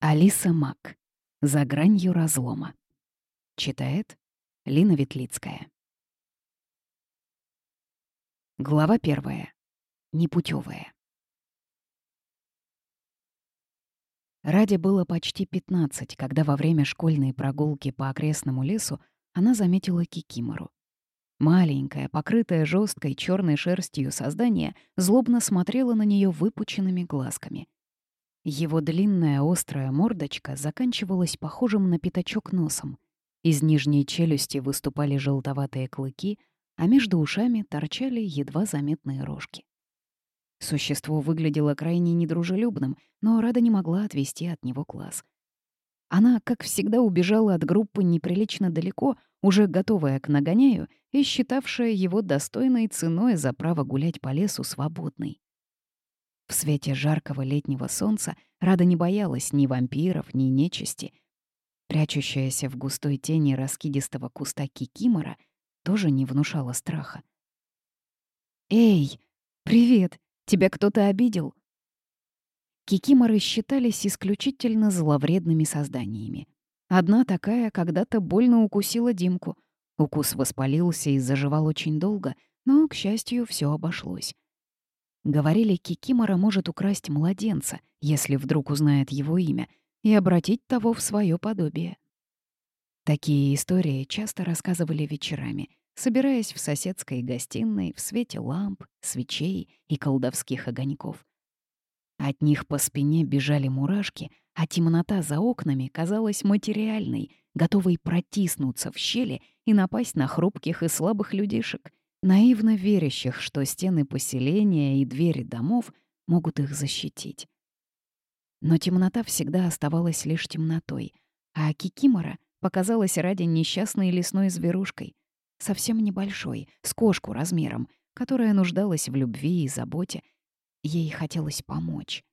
Алиса Мак. За гранью разлома. Читает Лина Ветлицкая. Глава первая. Непутевая. Раде было почти 15, когда во время школьной прогулки по окрестному лесу она заметила Кикимору. Маленькое, покрытое жесткой черной шерстью создание злобно смотрело на нее выпученными глазками. Его длинная острая мордочка заканчивалась похожим на пятачок носом. Из нижней челюсти выступали желтоватые клыки, а между ушами торчали едва заметные рожки. Существо выглядело крайне недружелюбным, но Рада не могла отвести от него глаз. Она, как всегда, убежала от группы неприлично далеко, уже готовая к нагоняю и считавшая его достойной ценой за право гулять по лесу свободной. В свете жаркого летнего солнца Рада не боялась ни вампиров, ни нечисти. Прячущаяся в густой тени раскидистого куста кикимора тоже не внушала страха. «Эй, привет! Тебя кто-то обидел?» Кикиморы считались исключительно зловредными созданиями. Одна такая когда-то больно укусила Димку. Укус воспалился и заживал очень долго, но, к счастью, все обошлось. Говорили, Кикимора может украсть младенца, если вдруг узнает его имя, и обратить того в свое подобие. Такие истории часто рассказывали вечерами, собираясь в соседской гостиной в свете ламп, свечей и колдовских огоньков. От них по спине бежали мурашки, а темнота за окнами казалась материальной, готовой протиснуться в щели и напасть на хрупких и слабых людишек, наивно верящих, что стены поселения и двери домов могут их защитить. Но темнота всегда оставалась лишь темнотой, а Кикимора показалась ради несчастной лесной зверушкой, совсем небольшой, с кошку размером, которая нуждалась в любви и заботе. Ей хотелось помочь.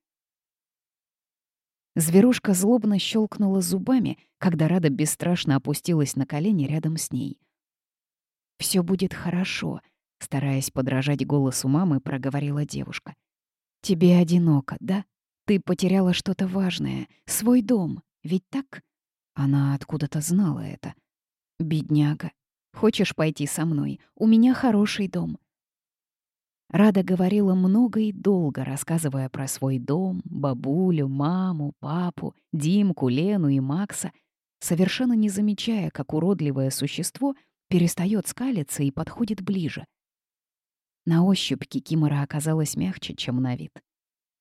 Зверушка злобно щелкнула зубами, когда Рада бесстрашно опустилась на колени рядом с ней. Все будет хорошо», — стараясь подражать голосу мамы, проговорила девушка. «Тебе одиноко, да? Ты потеряла что-то важное, свой дом, ведь так?» Она откуда-то знала это. «Бедняга, хочешь пойти со мной? У меня хороший дом». Рада говорила много и долго, рассказывая про свой дом, бабулю, маму, папу, Димку, Лену и Макса, совершенно не замечая, как уродливое существо перестает скалиться и подходит ближе. На ощупь Кикимора оказалась мягче, чем на вид.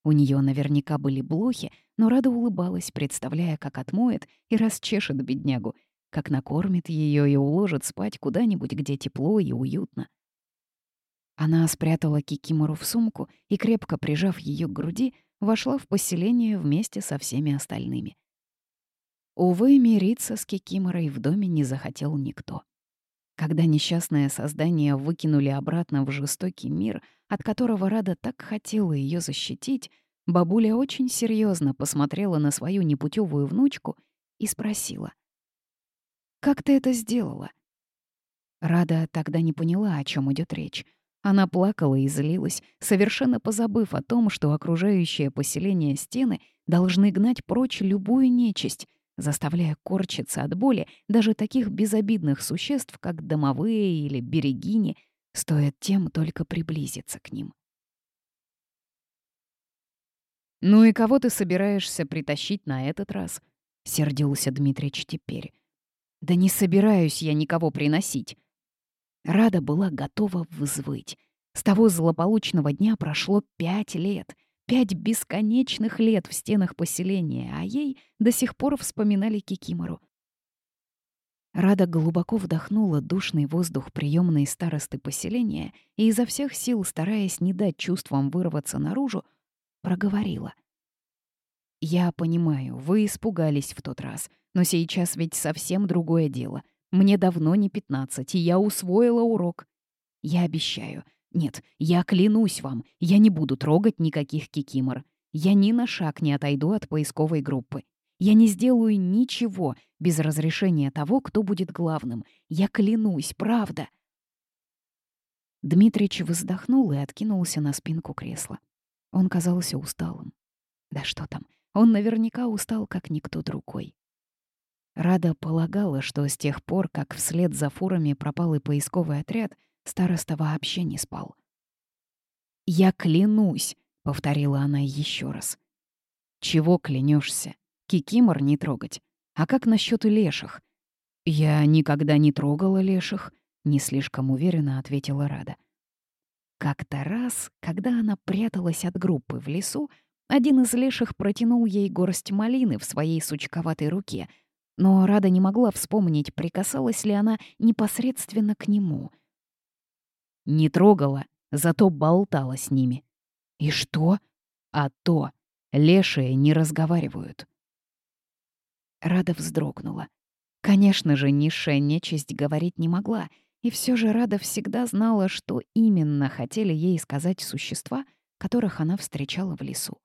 У нее наверняка были блохи, но Рада улыбалась, представляя, как отмоет и расчешет беднягу, как накормит ее и уложит спать куда-нибудь, где тепло и уютно. Она спрятала Кикимору в сумку и, крепко прижав ее к груди, вошла в поселение вместе со всеми остальными. Увы, мириться с Кикиморой в доме не захотел никто. Когда несчастное создание выкинули обратно в жестокий мир, от которого Рада так хотела ее защитить, бабуля очень серьезно посмотрела на свою непутевую внучку и спросила. «Как ты это сделала?» Рада тогда не поняла, о чем идет речь. Она плакала и злилась, совершенно позабыв о том, что окружающее поселение стены должны гнать прочь любую нечисть, заставляя корчиться от боли даже таких безобидных существ, как домовые или берегини, стоит тем только приблизиться к ним. «Ну и кого ты собираешься притащить на этот раз?» — сердился Дмитрич теперь. «Да не собираюсь я никого приносить». Рада была готова взвыть. С того злополучного дня прошло пять лет — Пять бесконечных лет в стенах поселения, а ей до сих пор вспоминали Кикимору. Рада глубоко вдохнула душный воздух приемной старосты поселения и изо всех сил, стараясь не дать чувствам вырваться наружу, проговорила. «Я понимаю, вы испугались в тот раз, но сейчас ведь совсем другое дело. Мне давно не пятнадцать, и я усвоила урок. Я обещаю, нет, я клянусь вам, я не буду трогать никаких кикимор. Я ни на шаг не отойду от поисковой группы. Я не сделаю ничего без разрешения того, кто будет главным. Я клянусь, правда. Дмитрич вздохнул и откинулся на спинку кресла. Он казался усталым. Да что там, Он наверняка устал, как никто другой. Рада полагала, что с тех пор, как вслед за фурами пропал и поисковый отряд, староста вообще не спал. «Я клянусь», — повторила она еще раз. «Чего клянешься? Кикимор не трогать. А как насчет леших?» «Я никогда не трогала леших», — не слишком уверенно ответила Рада. Как-то раз, когда она пряталась от группы в лесу, один из леших протянул ей горсть малины в своей сучковатой руке, но Рада не могла вспомнить, прикасалась ли она непосредственно к нему. Не трогала, зато болтала с ними. И что? А то, лешие не разговаривают. Рада вздрогнула. Конечно же, низшая нечисть говорить не могла — и все же Рада всегда знала, что именно хотели ей сказать существа, которых она встречала в лесу.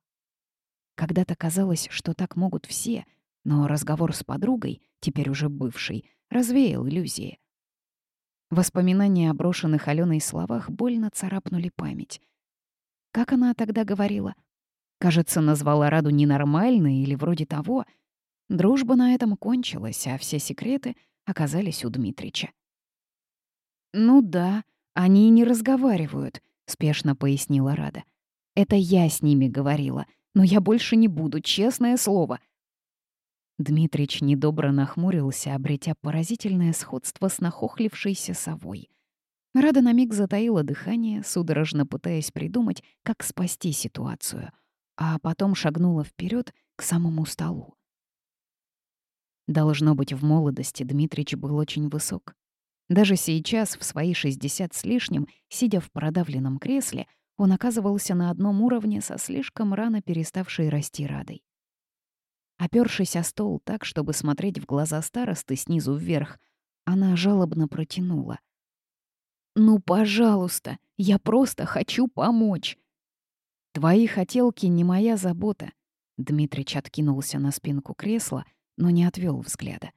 Когда-то казалось, что так могут все, но разговор с подругой, теперь уже бывшей, развеял иллюзии. Воспоминания о брошенных Аленой словах больно царапнули память. Как она тогда говорила? Кажется, назвала Раду ненормальной или вроде того. Дружба на этом кончилась, а все секреты оказались у Дмитрича. «Ну да, они не разговаривают», — спешно пояснила Рада. «Это я с ними говорила, но я больше не буду, честное слово». Дмитрич недобро нахмурился, обретя поразительное сходство с нахохлившейся совой. Рада на миг затаила дыхание, судорожно пытаясь придумать, как спасти ситуацию, а потом шагнула вперед к самому столу. Должно быть, в молодости Дмитрич был очень высок. Даже сейчас, в свои 60 с лишним, сидя в продавленном кресле, он оказывался на одном уровне со слишком рано переставшей расти Радой. Опёршись о стол так, чтобы смотреть в глаза старосты снизу вверх, она жалобно протянула. «Ну, пожалуйста, я просто хочу помочь!» «Твои хотелки не моя забота», — Дмитрич откинулся на спинку кресла, но не отвел взгляда.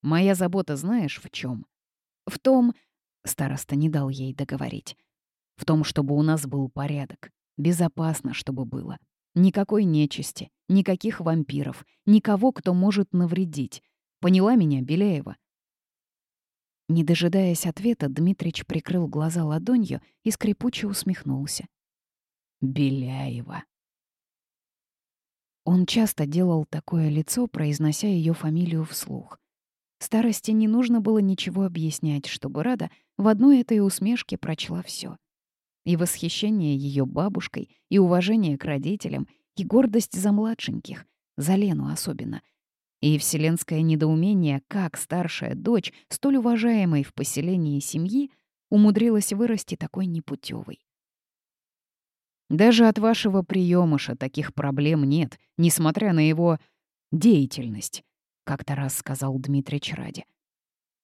«Моя забота знаешь в чем? В том, староста не дал ей договорить, в том, чтобы у нас был порядок, безопасно, чтобы было. Никакой нечисти, никаких вампиров, никого, кто может навредить. Поняла меня, Беляева? Не дожидаясь ответа, Дмитрич прикрыл глаза ладонью и скрипуче усмехнулся. Беляева. Он часто делал такое лицо, произнося ее фамилию вслух. Старости не нужно было ничего объяснять, чтобы Рада в одной этой усмешке прочла все. И восхищение ее бабушкой, и уважение к родителям, и гордость за младшеньких, за Лену особенно. И вселенское недоумение, как старшая дочь, столь уважаемой в поселении семьи, умудрилась вырасти такой непутевой. Даже от вашего приемыша таких проблем нет, несмотря на его деятельность. — как-то раз сказал Дмитрий Чради.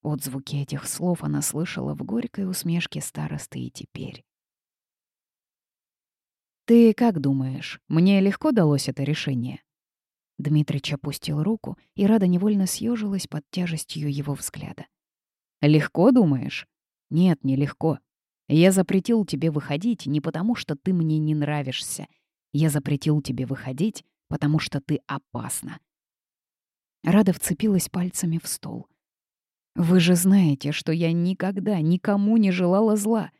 Отзвуки этих слов она слышала в горькой усмешке старосты и теперь. «Ты как думаешь, мне легко далось это решение?» Дмитрич опустил руку, и Рада невольно съежилась под тяжестью его взгляда. «Легко, думаешь?» «Нет, не легко. Я запретил тебе выходить не потому, что ты мне не нравишься. Я запретил тебе выходить, потому что ты опасна. Рада вцепилась пальцами в стол. «Вы же знаете, что я никогда никому не желала зла!»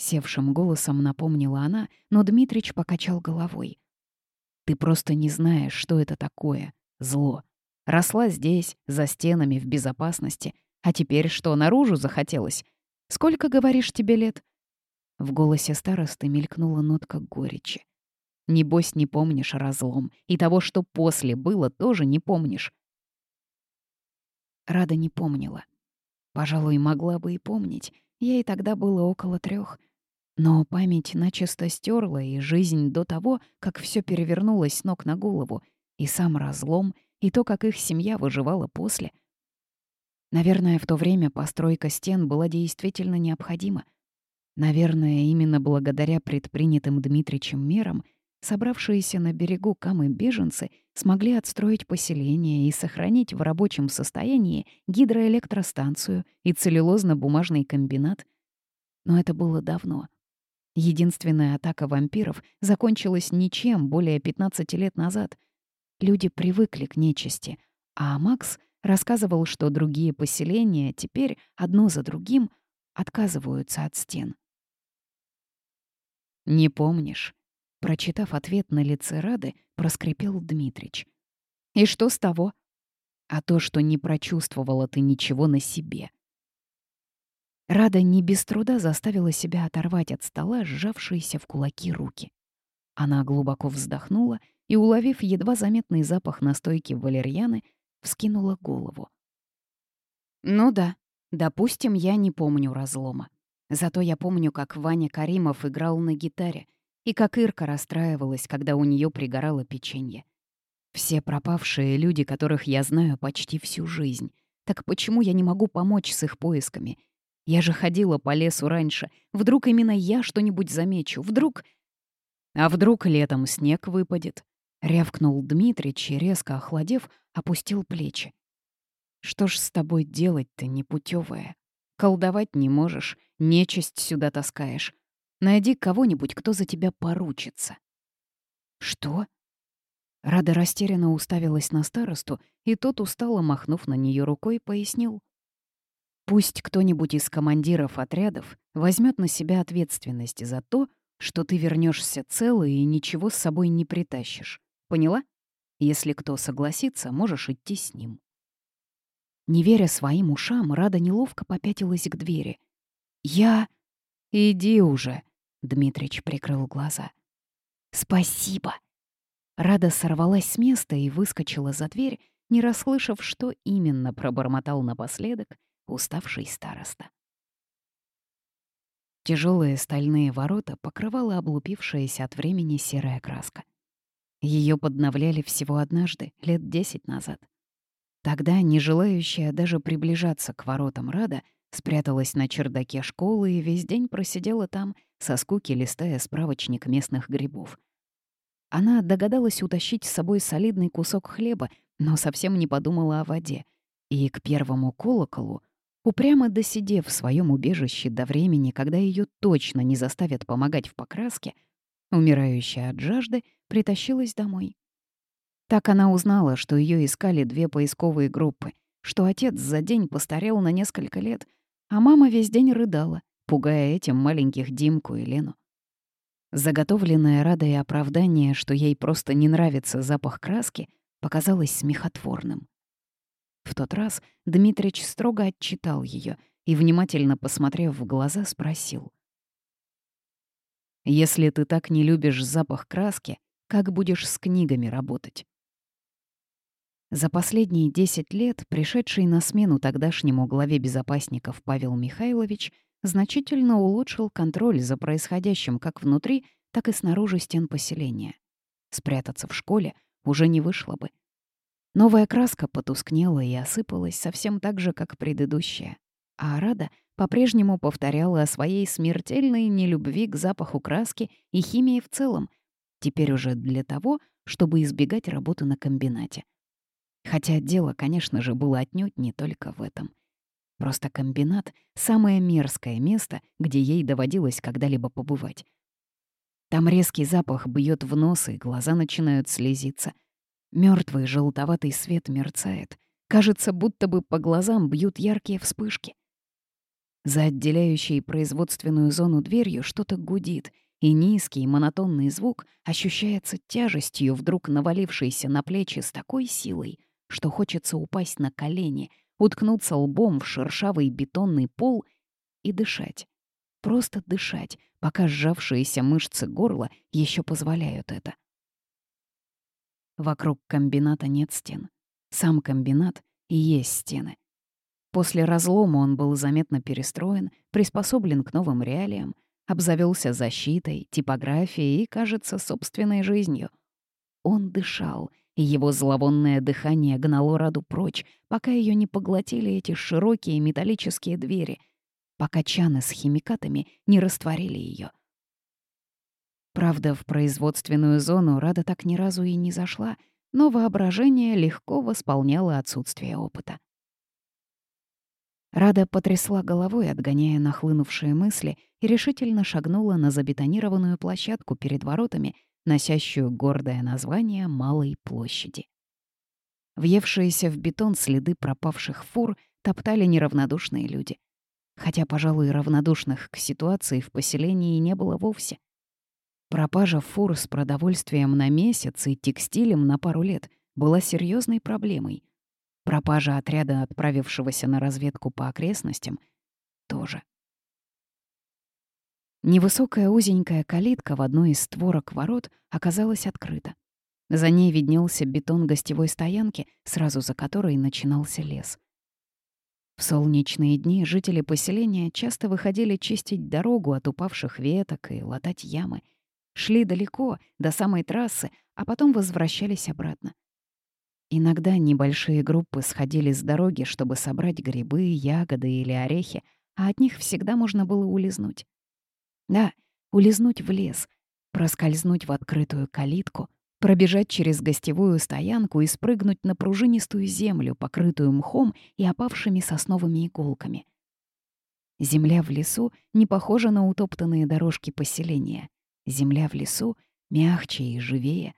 Севшим голосом напомнила она, но Дмитрич покачал головой. «Ты просто не знаешь, что это такое — зло. Росла здесь, за стенами, в безопасности. А теперь что, наружу захотелось? Сколько, говоришь, тебе лет?» В голосе старосты мелькнула нотка горечи. «Небось, не помнишь разлом, и того, что после было, тоже не помнишь. Рада не помнила. Пожалуй, могла бы и помнить. Ей тогда было около трех. Но память начисто стерла и жизнь до того, как все перевернулось ног на голову, и сам разлом, и то, как их семья выживала после. Наверное, в то время постройка стен была действительно необходима. Наверное, именно благодаря предпринятым Дмитричем мерам — Собравшиеся на берегу Камы беженцы смогли отстроить поселение и сохранить в рабочем состоянии гидроэлектростанцию и целлюлозно-бумажный комбинат. Но это было давно. Единственная атака вампиров закончилась ничем более 15 лет назад. люди привыкли к нечисти, а Макс рассказывал, что другие поселения теперь одно за другим отказываются от стен. «Не помнишь?» Прочитав ответ на лице Рады, проскрипел Дмитрич. «И что с того?» «А то, что не прочувствовала ты ничего на себе». Рада не без труда заставила себя оторвать от стола сжавшиеся в кулаки руки. Она глубоко вздохнула и, уловив едва заметный запах настойки валерьяны, вскинула голову. «Ну да, допустим, я не помню разлома. Зато я помню, как Ваня Каримов играл на гитаре и как Ирка расстраивалась, когда у нее пригорало печенье. Все пропавшие люди, которых я знаю почти всю жизнь. Так почему я не могу помочь с их поисками? Я же ходила по лесу раньше. Вдруг именно я что-нибудь замечу? Вдруг... А вдруг летом снег выпадет? Рявкнул Дмитрич и, резко охладев, опустил плечи. Что ж с тобой делать-то, непутевая? Колдовать не можешь, нечисть сюда таскаешь. Найди кого-нибудь, кто за тебя поручится». «Что?» Рада растерянно уставилась на старосту, и тот, устало махнув на нее рукой, пояснил. «Пусть кто-нибудь из командиров отрядов возьмет на себя ответственность за то, что ты вернешься целый и ничего с собой не притащишь. Поняла? Если кто согласится, можешь идти с ним». Не веря своим ушам, Рада неловко попятилась к двери. «Я...» «Иди уже!» — Дмитрич прикрыл глаза. «Спасибо!» Рада сорвалась с места и выскочила за дверь, не расслышав, что именно пробормотал напоследок уставший староста. Тяжелые стальные ворота покрывала облупившаяся от времени серая краска. Ее подновляли всего однажды, лет десять назад. Тогда, не желающая даже приближаться к воротам Рада, спряталась на чердаке школы и весь день просидела там, со скуки листая справочник местных грибов. Она догадалась утащить с собой солидный кусок хлеба, но совсем не подумала о воде. И к первому колоколу, упрямо досидев в своем убежище до времени, когда ее точно не заставят помогать в покраске, умирающая от жажды притащилась домой. Так она узнала, что ее искали две поисковые группы, что отец за день постарел на несколько лет, а мама весь день рыдала, пугая этим маленьких Димку и Лену. Заготовленное радое оправдание, что ей просто не нравится запах краски, показалось смехотворным. В тот раз Дмитрич строго отчитал ее и, внимательно посмотрев в глаза, спросил. «Если ты так не любишь запах краски, как будешь с книгами работать?» За последние 10 лет пришедший на смену тогдашнему главе безопасников Павел Михайлович значительно улучшил контроль за происходящим как внутри, так и снаружи стен поселения. Спрятаться в школе уже не вышло бы. Новая краска потускнела и осыпалась совсем так же, как предыдущая. А Арада по-прежнему повторяла о своей смертельной нелюбви к запаху краски и химии в целом, теперь уже для того, чтобы избегать работы на комбинате. Хотя дело, конечно же, было отнюдь не только в этом. Просто комбинат — самое мерзкое место, где ей доводилось когда-либо побывать. Там резкий запах бьет в нос, и глаза начинают слезиться. Мертвый желтоватый свет мерцает. Кажется, будто бы по глазам бьют яркие вспышки. За отделяющей производственную зону дверью что-то гудит, и низкий монотонный звук ощущается тяжестью, вдруг навалившейся на плечи с такой силой — что хочется упасть на колени, уткнуться лбом в шершавый бетонный пол и дышать. Просто дышать, пока сжавшиеся мышцы горла еще позволяют это. Вокруг комбината нет стен. Сам комбинат и есть стены. После разлома он был заметно перестроен, приспособлен к новым реалиям, обзавелся защитой, типографией и, кажется, собственной жизнью. Он дышал, и его зловонное дыхание гнало Раду прочь, пока ее не поглотили эти широкие металлические двери, пока чаны с химикатами не растворили ее. Правда, в производственную зону Рада так ни разу и не зашла, но воображение легко восполняло отсутствие опыта. Рада потрясла головой, отгоняя нахлынувшие мысли, и решительно шагнула на забетонированную площадку перед воротами, носящую гордое название Малой площади. Въевшиеся в бетон следы пропавших фур топтали неравнодушные люди. Хотя, пожалуй, равнодушных к ситуации в поселении не было вовсе. Пропажа фур с продовольствием на месяц и текстилем на пару лет была серьезной проблемой. Пропажа отряда, отправившегося на разведку по окрестностям, тоже. Невысокая узенькая калитка в одной из створок ворот оказалась открыта. За ней виднелся бетон гостевой стоянки, сразу за которой начинался лес. В солнечные дни жители поселения часто выходили чистить дорогу от упавших веток и латать ямы. Шли далеко, до самой трассы, а потом возвращались обратно. Иногда небольшие группы сходили с дороги, чтобы собрать грибы, ягоды или орехи, а от них всегда можно было улизнуть. Да, улизнуть в лес, проскользнуть в открытую калитку, пробежать через гостевую стоянку и спрыгнуть на пружинистую землю, покрытую мхом и опавшими сосновыми иголками. Земля в лесу не похожа на утоптанные дорожки поселения. Земля в лесу мягче и живее.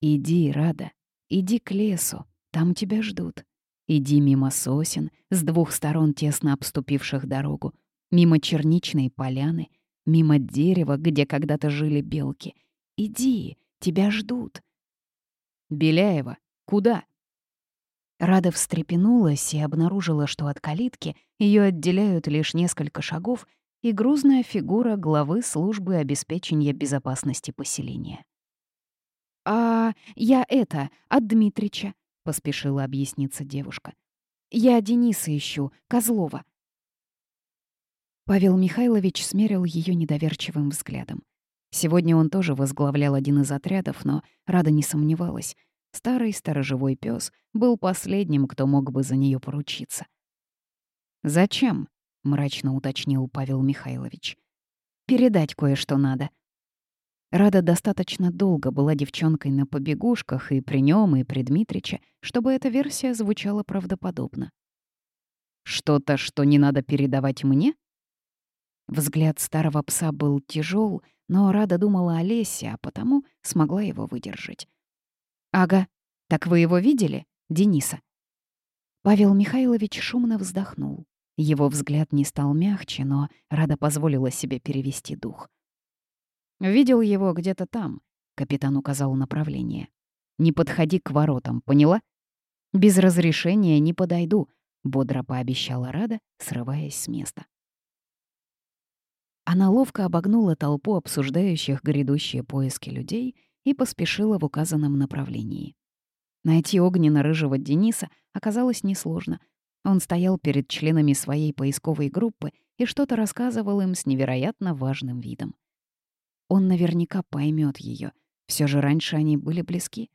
Иди, Рада, иди к лесу, там тебя ждут. Иди мимо сосен, с двух сторон тесно обступивших дорогу, мимо черничной поляны, мимо дерева, где когда-то жили белки. Иди, тебя ждут. Беляева, куда? Рада встрепенулась и обнаружила, что от калитки ее отделяют лишь несколько шагов и грузная фигура главы службы обеспечения безопасности поселения. «А я это, от Дмитрича», — поспешила объясниться девушка. «Я Дениса ищу, Козлова. Павел Михайлович смерил ее недоверчивым взглядом. Сегодня он тоже возглавлял один из отрядов, но Рада не сомневалась. Старый сторожевой пес был последним, кто мог бы за нее поручиться. «Зачем?» — мрачно уточнил Павел Михайлович. «Передать кое-что надо». Рада достаточно долго была девчонкой на побегушках и при нем, и при Дмитриче, чтобы эта версия звучала правдоподобно. «Что-то, что не надо передавать мне?» Взгляд старого пса был тяжел, но Рада думала о Лесе, а потому смогла его выдержать. «Ага, так вы его видели, Дениса?» Павел Михайлович шумно вздохнул. Его взгляд не стал мягче, но Рада позволила себе перевести дух. «Видел его где-то там», — капитан указал направление. «Не подходи к воротам, поняла? Без разрешения не подойду», — бодро пообещала Рада, срываясь с места. Она ловко обогнула толпу обсуждающих грядущие поиски людей и поспешила в указанном направлении. Найти огненно-рыжего Дениса оказалось несложно. Он стоял перед членами своей поисковой группы и что-то рассказывал им с невероятно важным видом. Он наверняка поймет ее. Все же раньше они были близки.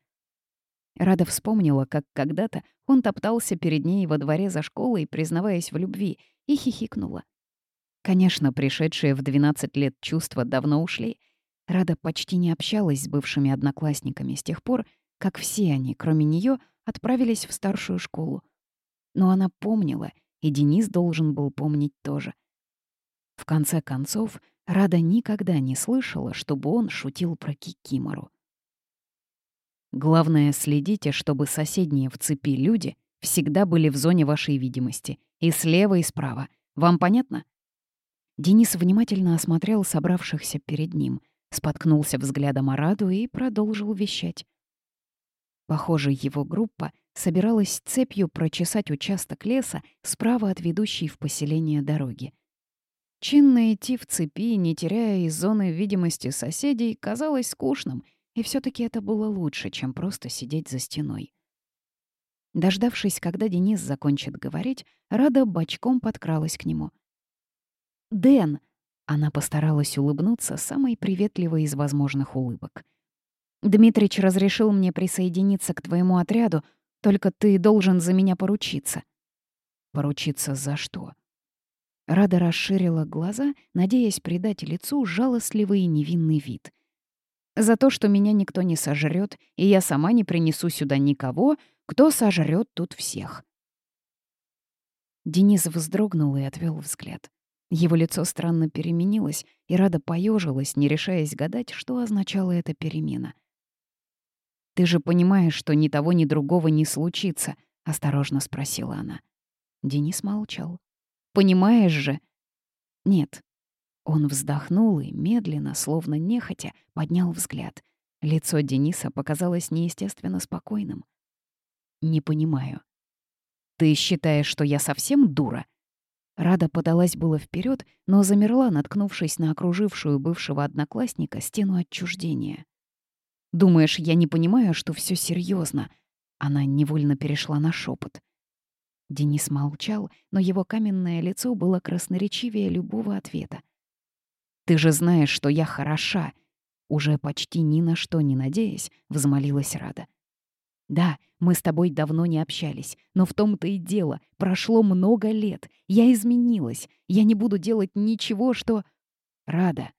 Рада вспомнила, как когда-то он топтался перед ней во дворе за школой, признаваясь в любви, и хихикнула. Конечно, пришедшие в 12 лет чувства давно ушли. Рада почти не общалась с бывшими одноклассниками с тех пор, как все они, кроме нее, отправились в старшую школу. Но она помнила, и Денис должен был помнить тоже. В конце концов, Рада никогда не слышала, чтобы он шутил про Кикимору. Главное, следите, чтобы соседние в цепи люди всегда были в зоне вашей видимости. И слева, и справа. Вам понятно? Денис внимательно осмотрел собравшихся перед ним, споткнулся взглядом о Раду и продолжил вещать. Похоже, его группа собиралась цепью прочесать участок леса справа от ведущей в поселение дороги. Чинно идти в цепи, не теряя из зоны видимости соседей, казалось скучным, и все таки это было лучше, чем просто сидеть за стеной. Дождавшись, когда Денис закончит говорить, Рада бочком подкралась к нему — «Дэн!» — она постаралась улыбнуться самой приветливой из возможных улыбок. «Дмитрич разрешил мне присоединиться к твоему отряду, только ты должен за меня поручиться». «Поручиться за что?» Рада расширила глаза, надеясь придать лицу жалостливый и невинный вид. «За то, что меня никто не сожрет, и я сама не принесу сюда никого, кто сожрет тут всех». Денис вздрогнул и отвел взгляд. Его лицо странно переменилось, и Рада поежилась, не решаясь гадать, что означала эта перемена. «Ты же понимаешь, что ни того, ни другого не случится», — осторожно спросила она. Денис молчал. «Понимаешь же?» «Нет». Он вздохнул и медленно, словно нехотя, поднял взгляд. Лицо Дениса показалось неестественно спокойным. «Не понимаю». «Ты считаешь, что я совсем дура?» Рада подалась было вперед, но замерла, наткнувшись на окружившую бывшего одноклассника стену отчуждения. «Думаешь, я не понимаю, что все серьезно? Она невольно перешла на шепот. Денис молчал, но его каменное лицо было красноречивее любого ответа. «Ты же знаешь, что я хороша!» Уже почти ни на что не надеясь, взмолилась Рада. Да, мы с тобой давно не общались, но в том-то и дело. Прошло много лет. Я изменилась. Я не буду делать ничего, что... Рада.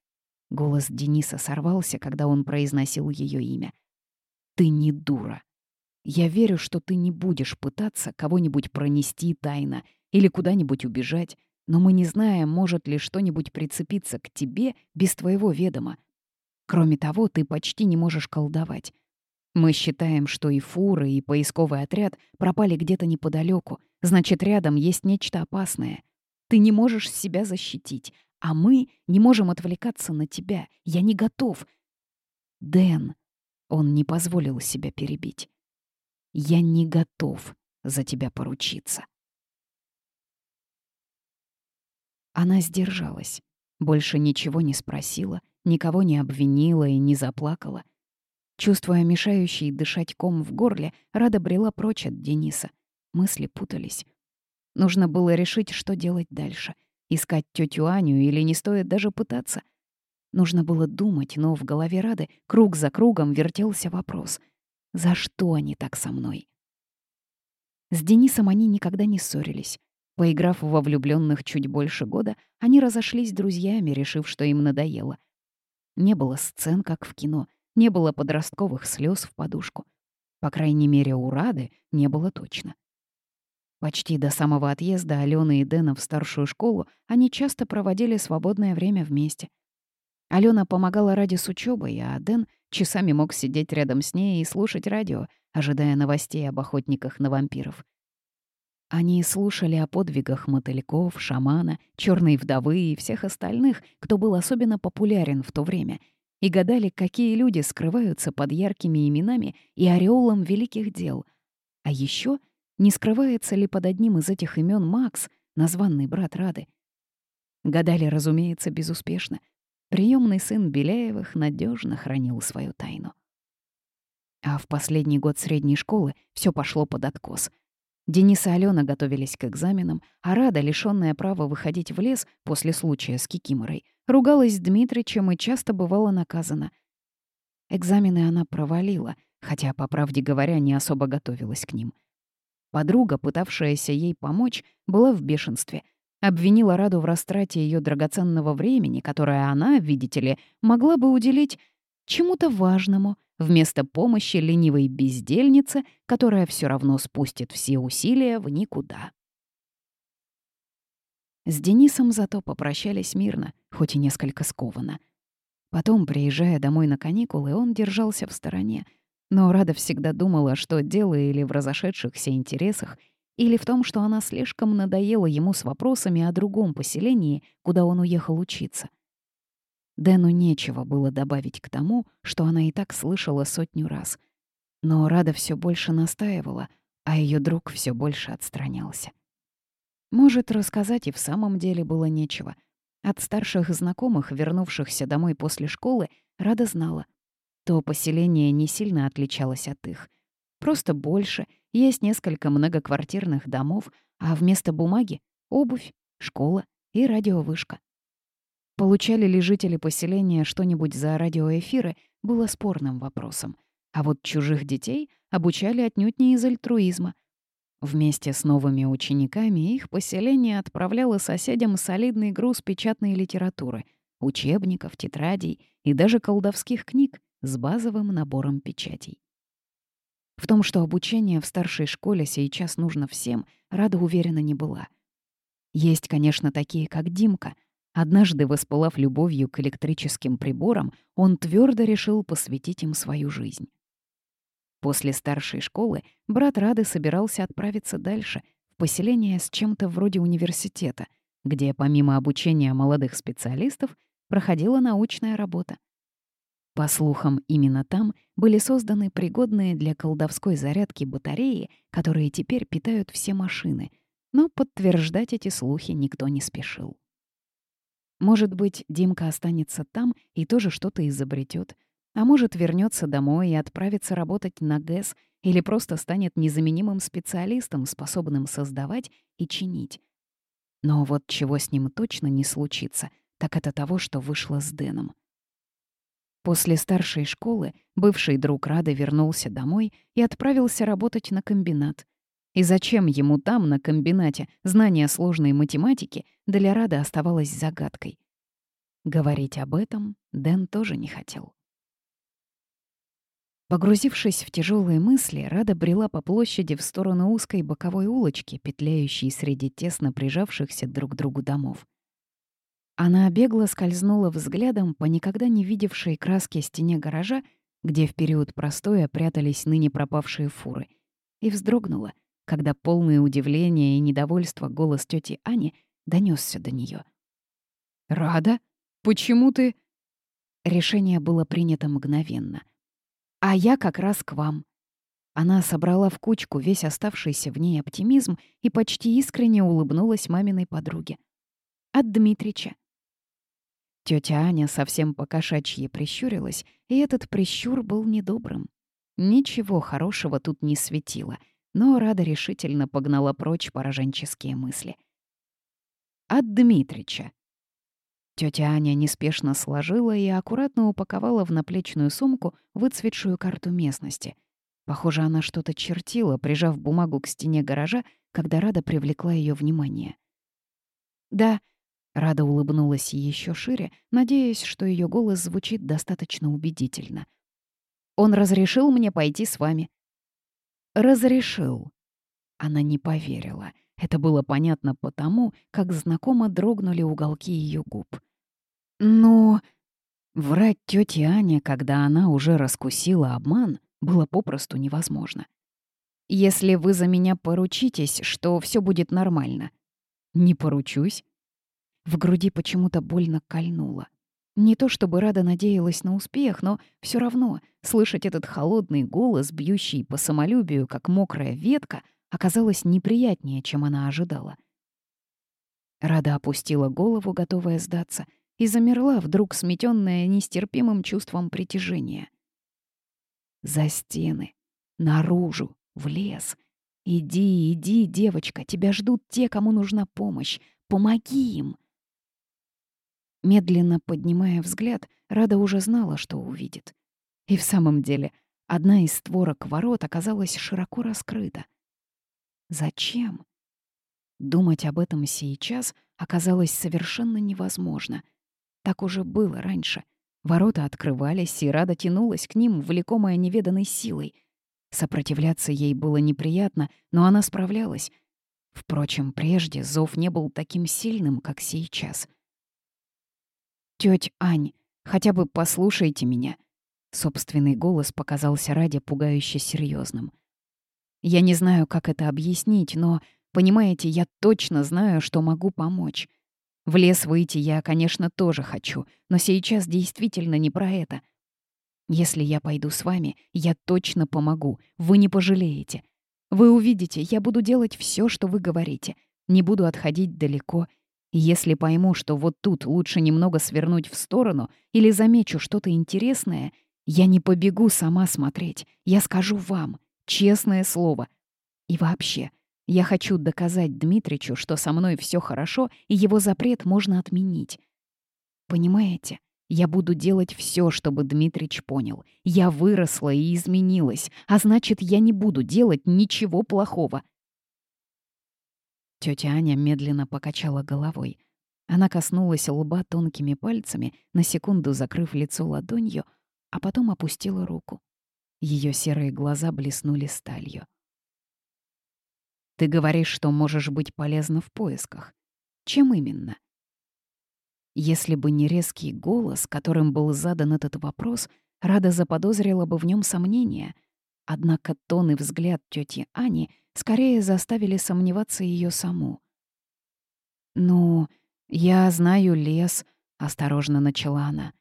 Голос Дениса сорвался, когда он произносил ее имя. Ты не дура. Я верю, что ты не будешь пытаться кого-нибудь пронести тайно или куда-нибудь убежать, но мы не знаем, может ли что-нибудь прицепиться к тебе без твоего ведома. Кроме того, ты почти не можешь колдовать. Мы считаем, что и фуры, и поисковый отряд пропали где-то неподалеку. Значит, рядом есть нечто опасное. Ты не можешь себя защитить, а мы не можем отвлекаться на тебя. Я не готов. Дэн. Он не позволил себя перебить. Я не готов за тебя поручиться. Она сдержалась. Больше ничего не спросила, никого не обвинила и не заплакала — Чувствуя мешающий дышать ком в горле, Рада брела прочь от Дениса. Мысли путались. Нужно было решить, что делать дальше. Искать тетю Аню или не стоит даже пытаться. Нужно было думать, но в голове Рады круг за кругом вертелся вопрос. За что они так со мной? С Денисом они никогда не ссорились. Поиграв во влюбленных чуть больше года, они разошлись друзьями, решив, что им надоело. Не было сцен, как в кино — не было подростковых слез в подушку. По крайней мере, у Рады не было точно. Почти до самого отъезда Алены и Дэна в старшую школу они часто проводили свободное время вместе. Алена помогала Раде с учебой, а Дэн часами мог сидеть рядом с ней и слушать радио, ожидая новостей об охотниках на вампиров. Они слушали о подвигах мотыльков, шамана, черной вдовы и всех остальных, кто был особенно популярен в то время — и гадали, какие люди скрываются под яркими именами и ореолом великих дел. А еще не скрывается ли под одним из этих имен Макс, названный брат Рады. Гадали, разумеется, безуспешно. Приемный сын Беляевых надежно хранил свою тайну. А в последний год средней школы все пошло под откос — Денис и Алена готовились к экзаменам, а Рада, лишённая права выходить в лес после случая с Кикиморой, ругалась с Дмитричем и часто бывала наказана. Экзамены она провалила, хотя, по правде говоря, не особо готовилась к ним. Подруга, пытавшаяся ей помочь, была в бешенстве. Обвинила Раду в растрате ее драгоценного времени, которое она, видите ли, могла бы уделить чему-то важному — вместо помощи ленивой бездельнице, которая все равно спустит все усилия в никуда. С Денисом зато попрощались мирно, хоть и несколько скованно. Потом, приезжая домой на каникулы, он держался в стороне, но Рада всегда думала, что дело или в разошедшихся интересах, или в том, что она слишком надоела ему с вопросами о другом поселении, куда он уехал учиться. Дэну нечего было добавить к тому, что она и так слышала сотню раз. Но Рада все больше настаивала, а ее друг все больше отстранялся. Может, рассказать и в самом деле было нечего. От старших знакомых, вернувшихся домой после школы, Рада знала. То поселение не сильно отличалось от их. Просто больше, есть несколько многоквартирных домов, а вместо бумаги — обувь, школа и радиовышка. Получали ли жители поселения что-нибудь за радиоэфиры, было спорным вопросом. А вот чужих детей обучали отнюдь не из альтруизма. Вместе с новыми учениками их поселение отправляло соседям солидный груз печатной литературы, учебников, тетрадей и даже колдовских книг с базовым набором печатей. В том, что обучение в старшей школе сейчас нужно всем, Рада уверена не была — Есть, конечно, такие, как Димка. Однажды, воспылав любовью к электрическим приборам, он твердо решил посвятить им свою жизнь. После старшей школы брат Рады собирался отправиться дальше, в поселение с чем-то вроде университета, где помимо обучения молодых специалистов проходила научная работа. По слухам, именно там были созданы пригодные для колдовской зарядки батареи, которые теперь питают все машины, но подтверждать эти слухи никто не спешил. Может быть, Димка останется там и тоже что-то изобретет, а может, вернется домой и отправится работать на ГЭС или просто станет незаменимым специалистом, способным создавать и чинить. Но вот чего с ним точно не случится, так это того, что вышло с Дэном. После старшей школы бывший друг Рады вернулся домой и отправился работать на комбинат. И зачем ему там, на комбинате, знание сложной математики для Рады оставалось загадкой. Говорить об этом Дэн тоже не хотел. Погрузившись в тяжелые мысли, Рада брела по площади в сторону узкой боковой улочки, петляющей среди тесно прижавшихся друг к другу домов. Она бегло скользнула взглядом по никогда не видевшей краски стене гаража, где в период простоя прятались ныне пропавшие фуры, и вздрогнула, когда полное удивление и недовольство голос тети Ани донесся до нее. «Рада? Почему ты...» Решение было принято мгновенно. «А я как раз к вам». Она собрала в кучку весь оставшийся в ней оптимизм и почти искренне улыбнулась маминой подруге. «От Дмитрича. Тетя Аня совсем покошачьи прищурилась, и этот прищур был недобрым. Ничего хорошего тут не светило, но Рада решительно погнала прочь пораженческие мысли. «От Дмитрича». Тетя Аня неспешно сложила и аккуратно упаковала в наплечную сумку выцветшую карту местности. Похоже, она что-то чертила, прижав бумагу к стене гаража, когда Рада привлекла ее внимание. «Да, Рада улыбнулась еще шире, надеясь, что ее голос звучит достаточно убедительно. «Он разрешил мне пойти с вами». «Разрешил». Она не поверила. Это было понятно потому, как знакомо дрогнули уголки ее губ. Но врать тете Ане, когда она уже раскусила обман, было попросту невозможно. «Если вы за меня поручитесь, что все будет нормально». «Не поручусь», в груди почему-то больно кольнуло. Не то чтобы Рада надеялась на успех, но все равно слышать этот холодный голос, бьющий по самолюбию, как мокрая ветка, оказалось неприятнее, чем она ожидала. Рада опустила голову, готовая сдаться, и замерла, вдруг сметенная нестерпимым чувством притяжения. За стены, наружу, в лес. Иди, иди, девочка, тебя ждут те, кому нужна помощь. Помоги им. Медленно поднимая взгляд, Рада уже знала, что увидит. И в самом деле, одна из створок ворот оказалась широко раскрыта. Зачем? Думать об этом сейчас оказалось совершенно невозможно. Так уже было раньше. Ворота открывались, и Рада тянулась к ним, влекомая неведанной силой. Сопротивляться ей было неприятно, но она справлялась. Впрочем, прежде зов не был таким сильным, как сейчас — «Тёть Ань, хотя бы послушайте меня». Собственный голос показался ради пугающе серьезным. «Я не знаю, как это объяснить, но, понимаете, я точно знаю, что могу помочь. В лес выйти я, конечно, тоже хочу, но сейчас действительно не про это. Если я пойду с вами, я точно помогу, вы не пожалеете. Вы увидите, я буду делать все, что вы говорите, не буду отходить далеко если пойму, что вот тут лучше немного свернуть в сторону или замечу что-то интересное, я не побегу сама смотреть. Я скажу вам, честное слово. И вообще, я хочу доказать Дмитричу, что со мной все хорошо, и его запрет можно отменить. Понимаете? Я буду делать все, чтобы Дмитрич понял. Я выросла и изменилась, а значит, я не буду делать ничего плохого. Тетя Аня медленно покачала головой. Она коснулась лба тонкими пальцами, на секунду закрыв лицо ладонью, а потом опустила руку. Ее серые глаза блеснули сталью. «Ты говоришь, что можешь быть полезна в поисках. Чем именно? Если бы не резкий голос, которым был задан этот вопрос, Рада заподозрила бы в нем сомнения. Однако тон и взгляд тети Ани скорее заставили сомневаться ее саму. «Ну, я знаю лес», — осторожно начала она.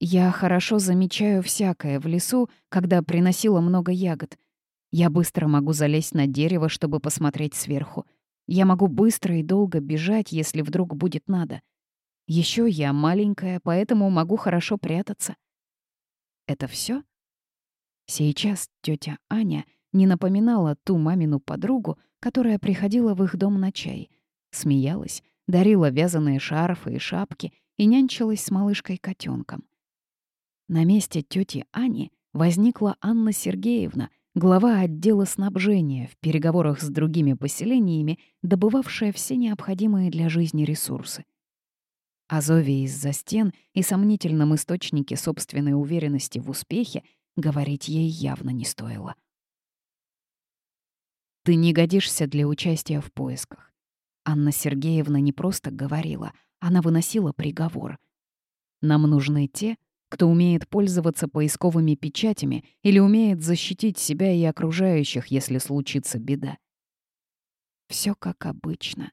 «Я хорошо замечаю всякое в лесу, когда приносила много ягод. Я быстро могу залезть на дерево, чтобы посмотреть сверху. Я могу быстро и долго бежать, если вдруг будет надо. Еще я маленькая, поэтому могу хорошо прятаться. Это все? Сейчас тетя Аня не напоминала ту мамину подругу, которая приходила в их дом на чай. Смеялась, дарила вязаные шарфы и шапки и нянчилась с малышкой котенком. На месте тети Ани возникла Анна Сергеевна — глава отдела снабжения в переговорах с другими поселениями, добывавшая все необходимые для жизни ресурсы. О зове из-за стен и сомнительном источнике собственной уверенности в успехе говорить ей явно не стоило. «Ты не годишься для участия в поисках». Анна Сергеевна не просто говорила, она выносила приговор. «Нам нужны те, кто умеет пользоваться поисковыми печатями или умеет защитить себя и окружающих, если случится беда. Все как обычно.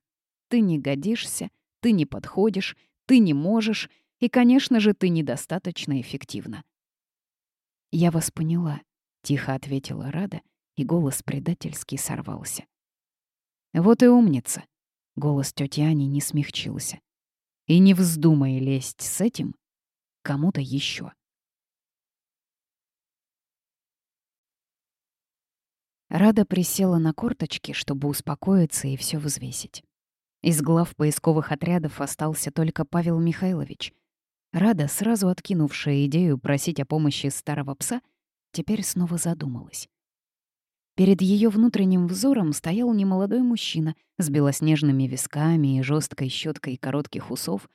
Ты не годишься, ты не подходишь, ты не можешь, и, конечно же, ты недостаточно эффективна. «Я вас поняла», — тихо ответила Рада, и голос предательски сорвался. «Вот и умница», — голос тети Ани не смягчился. «И не вздумай лезть с этим кому-то еще. Рада присела на корточки, чтобы успокоиться и все взвесить. Из глав поисковых отрядов остался только Павел Михайлович. Рада, сразу откинувшая идею просить о помощи старого пса, теперь снова задумалась. Перед ее внутренним взором стоял немолодой мужчина с белоснежными висками и жесткой щеткой коротких усов,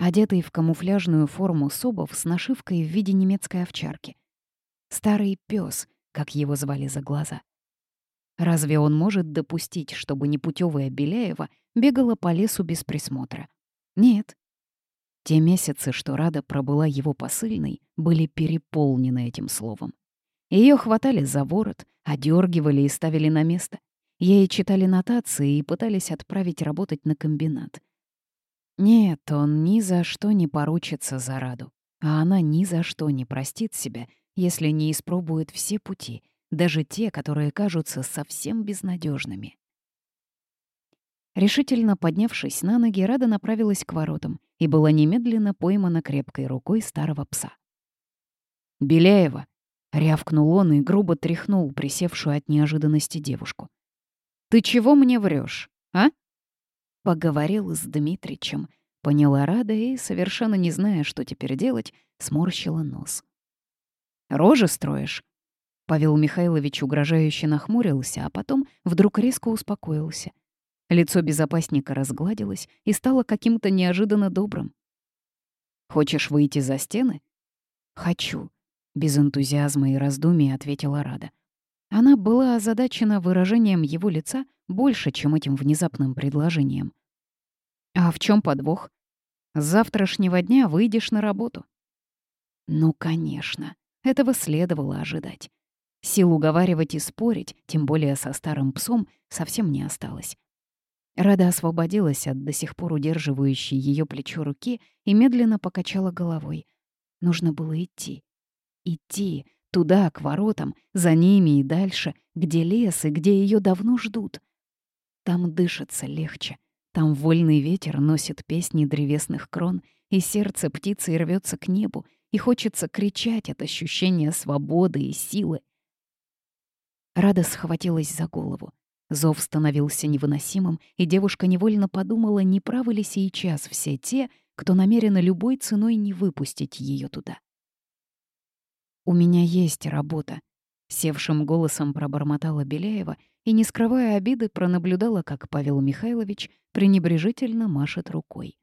одетый в камуфляжную форму собов с нашивкой в виде немецкой овчарки. Старый пес, как его звали за глаза. Разве он может допустить, чтобы непутевая Беляева бегала по лесу без присмотра? Нет. Те месяцы, что Рада пробыла его посыльной, были переполнены этим словом. Ее хватали за ворот, одергивали и ставили на место. Ей читали нотации и пытались отправить работать на комбинат — нет, он ни за что не поручится за Раду, а она ни за что не простит себя, если не испробует все пути, даже те, которые кажутся совсем безнадежными. Решительно поднявшись на ноги, Рада направилась к воротам и была немедленно поймана крепкой рукой старого пса. «Беляева!» — рявкнул он и грубо тряхнул присевшую от неожиданности девушку. «Ты чего мне врешь, а?» Поговорил с Дмитричем, поняла Рада и, совершенно не зная, что теперь делать, сморщила нос. «Рожи строишь?» Павел Михайлович угрожающе нахмурился, а потом вдруг резко успокоился. Лицо безопасника разгладилось и стало каким-то неожиданно добрым. «Хочешь выйти за стены?» «Хочу», — без энтузиазма и раздумий ответила Рада. Она была озадачена выражением его лица больше, чем этим внезапным предложением. «А в чем подвох? С завтрашнего дня выйдешь на работу». Ну, конечно, этого следовало ожидать. Сил уговаривать и спорить, тем более со старым псом, совсем не осталось. Рада освободилась от до сих пор удерживающей ее плечо руки и медленно покачала головой. Нужно было идти. Идти, Туда, к воротам, за ними и дальше, где лес и где ее давно ждут. Там дышится легче. Там вольный ветер носит песни древесных крон, и сердце птицы рвется к небу, и хочется кричать от ощущения свободы и силы. Рада схватилась за голову. Зов становился невыносимым, и девушка невольно подумала, не правы ли сейчас все те, кто намерен любой ценой не выпустить ее туда. «У меня есть работа», — севшим голосом пробормотала Беляева и, не скрывая обиды, пронаблюдала, как Павел Михайлович пренебрежительно машет рукой.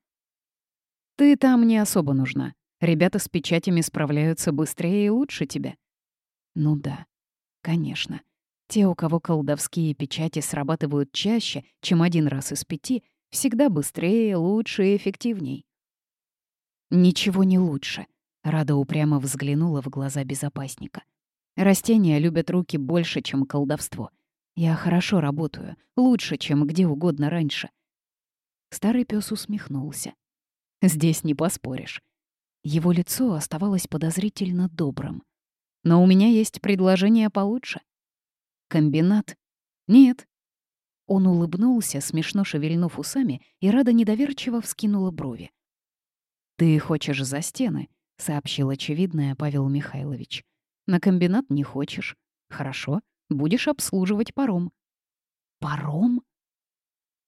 «Ты там не особо нужна. Ребята с печатями справляются быстрее и лучше тебя». «Ну да, конечно. Те, у кого колдовские печати срабатывают чаще, чем один раз из пяти, Всегда быстрее, лучше и эффективней. Ничего не лучше. Рада упрямо взглянула в глаза безопасника. Растения любят руки больше, чем колдовство. Я хорошо работаю, лучше, чем где угодно раньше. Старый пес усмехнулся. Здесь не поспоришь. Его лицо оставалось подозрительно добрым. Но у меня есть предложение получше. Комбинат? Нет. Он улыбнулся, смешно шевельнув усами, и Рада недоверчиво вскинула брови. «Ты хочешь за стены?» — сообщил очевидное Павел Михайлович. «На комбинат не хочешь. Хорошо, будешь обслуживать паром». «Паром?»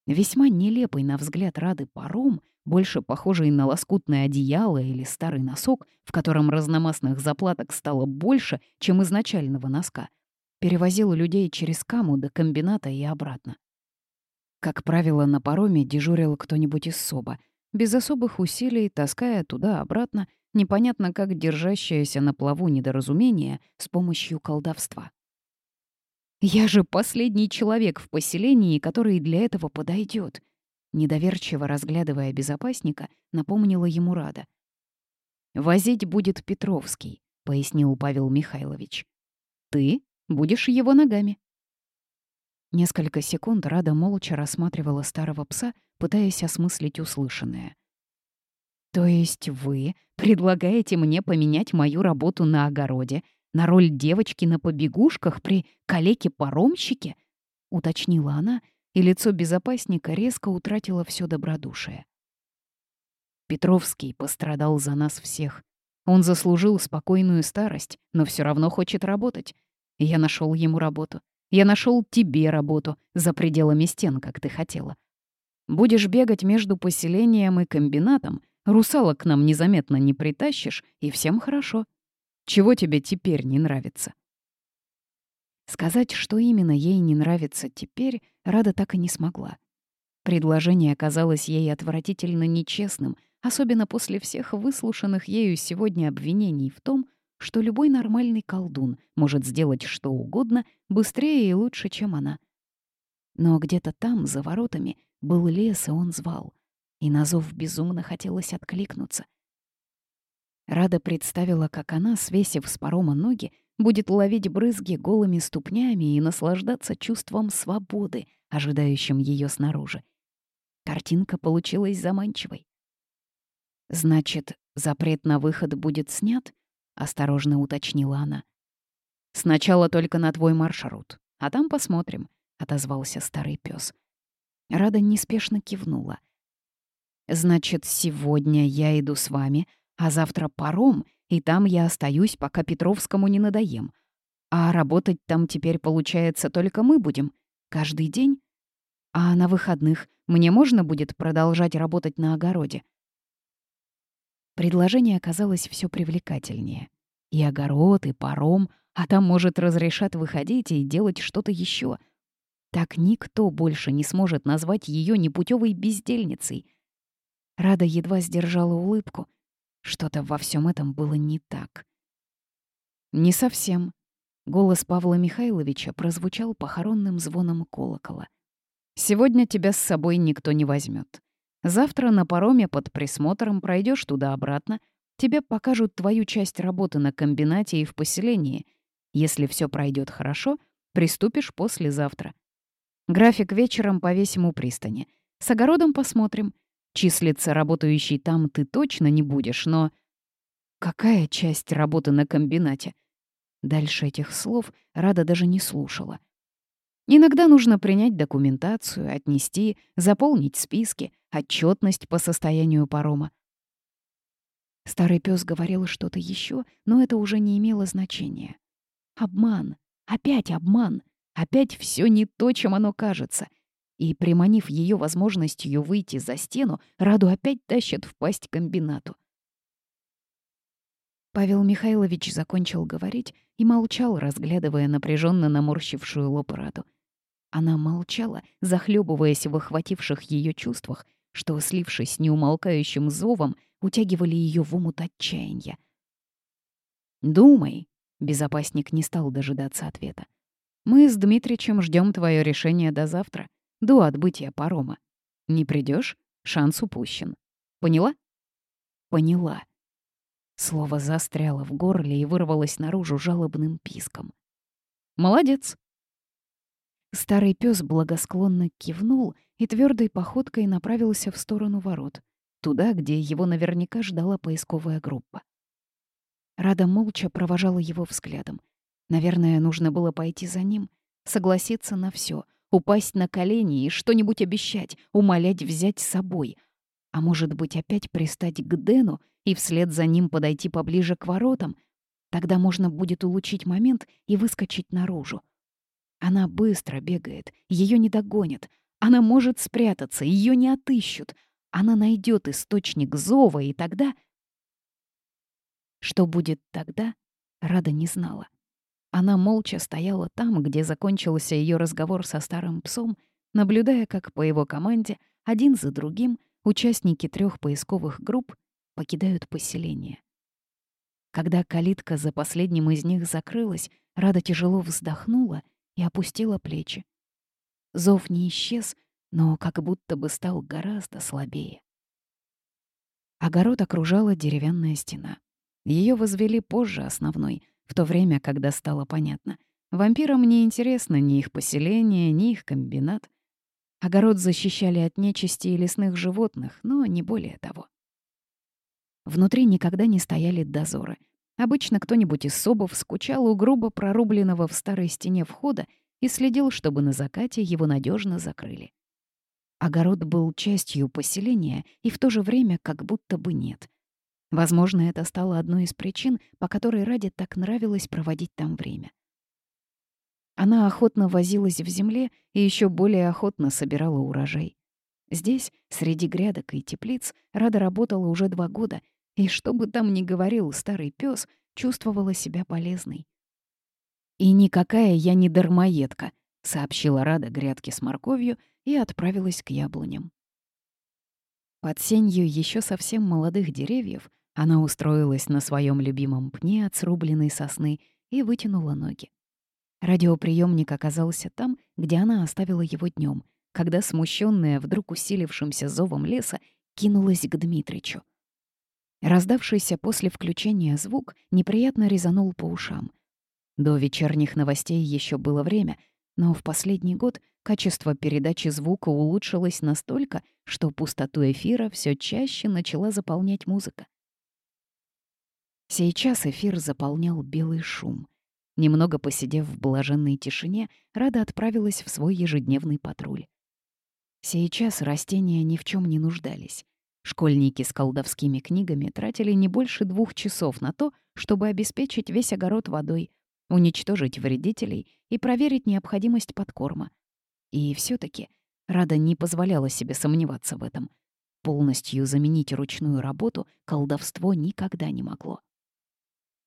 Весьма нелепый на взгляд Рады паром, больше похожий на лоскутное одеяло или старый носок, в котором разномастных заплаток стало больше, чем изначального носка, перевозил людей через Каму до комбината и обратно. Как правило, на пароме дежурил кто-нибудь из СОБа, без особых усилий, таская туда-обратно, непонятно как держащееся на плаву недоразумение с помощью колдовства. «Я же последний человек в поселении, который для этого подойдет. Недоверчиво разглядывая безопасника, напомнила ему Рада. «Возить будет Петровский», — пояснил Павел Михайлович. «Ты будешь его ногами». Несколько секунд Рада молча рассматривала старого пса, пытаясь осмыслить услышанное. «То есть вы предлагаете мне поменять мою работу на огороде на роль девочки на побегушках при калеке-паромщике?» — уточнила она, и лицо безопасника резко утратило все добродушие. Петровский пострадал за нас всех. Он заслужил спокойную старость, но все равно хочет работать. Я нашел ему работу. Я нашел тебе работу за пределами стен, как ты хотела. Будешь бегать между поселением и комбинатом, русалок нам незаметно не притащишь, и всем хорошо. Чего тебе теперь не нравится? Сказать, что именно ей не нравится теперь, Рада так и не смогла. Предложение оказалось ей отвратительно нечестным, особенно после всех выслушанных ею сегодня обвинений в том, что любой нормальный колдун может сделать что угодно быстрее и лучше, чем она. Но где-то там, за воротами, был лес, и он звал. И на зов безумно хотелось откликнуться. Рада представила, как она, свесив с парома ноги, будет ловить брызги голыми ступнями и наслаждаться чувством свободы, ожидающим ее снаружи. Картинка получилась заманчивой. «Значит, запрет на выход будет снят?» — осторожно уточнила она. «Сначала только на твой маршрут, а там посмотрим», — отозвался старый пес. Рада неспешно кивнула. «Значит, сегодня я иду с вами, а завтра паром, и там я остаюсь, пока Петровскому не надоем. А работать там теперь, получается, только мы будем. Каждый день. А на выходных мне можно будет продолжать работать на огороде?» Предложение оказалось все привлекательнее. И огород, и паром, а там, может, разрешат выходить и делать что-то еще. Так никто больше не сможет назвать ее непутевой бездельницей. Рада едва сдержала улыбку — что-то во всем этом было не так. «Не совсем». Голос Павла Михайловича прозвучал похоронным звоном колокола. «Сегодня тебя с собой никто не возьмет. Завтра на пароме под присмотром пройдешь туда-обратно. Тебе покажут твою часть работы на комбинате и в поселении. Если все пройдет хорошо, приступишь послезавтра. График вечером повесим у пристани. С огородом посмотрим. Числиться работающий там ты точно не будешь, но... Какая часть работы на комбинате? Дальше этих слов Рада даже не слушала. Иногда нужно принять документацию, отнести, заполнить списки, отчетность по состоянию парома. Старый пес говорил что-то еще, но это уже не имело значения. Обман. Опять обман. Опять все не то, чем оно кажется — и, приманив ее возможностью выйти за стену, Раду опять тащат в пасть комбинату. Павел Михайлович закончил говорить и молчал, разглядывая напряженно наморщившую лоб Раду. Она молчала, захлебываясь в охвативших ее чувствах, что, слившись неумолкающим зовом, утягивали ее в омут отчаяния. «Думай», — безопасник не стал дожидаться ответа. «Мы с Дмитричем ждем твое решение до завтра до отбытия парома. Не придешь, шанс упущен. Поняла? Поняла. Слово застряло в горле и вырвалось наружу жалобным писком. Молодец. Старый пес благосклонно кивнул и твердой походкой направился в сторону ворот, туда, где его наверняка ждала поисковая группа. Рада молча провожала его взглядом. Наверное, нужно было пойти за ним, согласиться на все, упасть на колени и что-нибудь обещать, умолять взять с собой. А может быть, опять пристать к Дэну и вслед за ним подойти поближе к воротам? Тогда можно будет улучшить момент и выскочить наружу. Она быстро бегает, ее не догонят. Она может спрятаться, ее не отыщут. Она найдет источник зова, и тогда... Что будет тогда, Рада не знала. Она молча стояла там, где закончился ее разговор со старым псом, наблюдая, как по его команде один за другим участники трех поисковых групп покидают поселение. Когда калитка за последним из них закрылась, Рада тяжело вздохнула и опустила плечи. Зов не исчез, но как будто бы стал гораздо слабее. Огород окружала деревянная стена. Ее возвели позже основной, в то время, когда стало понятно. Вампирам не интересно ни их поселение, ни их комбинат. Огород защищали от нечисти и лесных животных, но не более того. Внутри никогда не стояли дозоры. Обычно кто-нибудь из собов скучал у грубо прорубленного в старой стене входа и следил, чтобы на закате его надежно закрыли. Огород был частью поселения и в то же время как будто бы нет — Возможно, это стало одной из причин, по которой Раде так нравилось проводить там время. Она охотно возилась в земле и еще более охотно собирала урожай. Здесь, среди грядок и теплиц, Рада работала уже два года, и что бы там ни говорил старый пес, чувствовала себя полезной. «И никакая я не дармоедка», — сообщила Рада грядке с морковью и отправилась к яблоням. Под сенью еще совсем молодых деревьев она устроилась на своем любимом пне от срубленной сосны и вытянула ноги. Радиоприемник оказался там, где она оставила его днем, когда, смущенная вдруг усилившимся зовом леса, кинулась к Дмитричу. Раздавшийся после включения звук неприятно резанул по ушам. До вечерних новостей еще было время, но в последний год качество передачи звука улучшилось настолько, что пустоту эфира все чаще начала заполнять музыка. Сейчас эфир заполнял белый шум. Немного посидев в блаженной тишине, Рада отправилась в свой ежедневный патруль. Сейчас растения ни в чем не нуждались. Школьники с колдовскими книгами тратили не больше двух часов на то, чтобы обеспечить весь огород водой, уничтожить вредителей и проверить необходимость подкорма. И все таки Рада не позволяла себе сомневаться в этом. Полностью заменить ручную работу колдовство никогда не могло.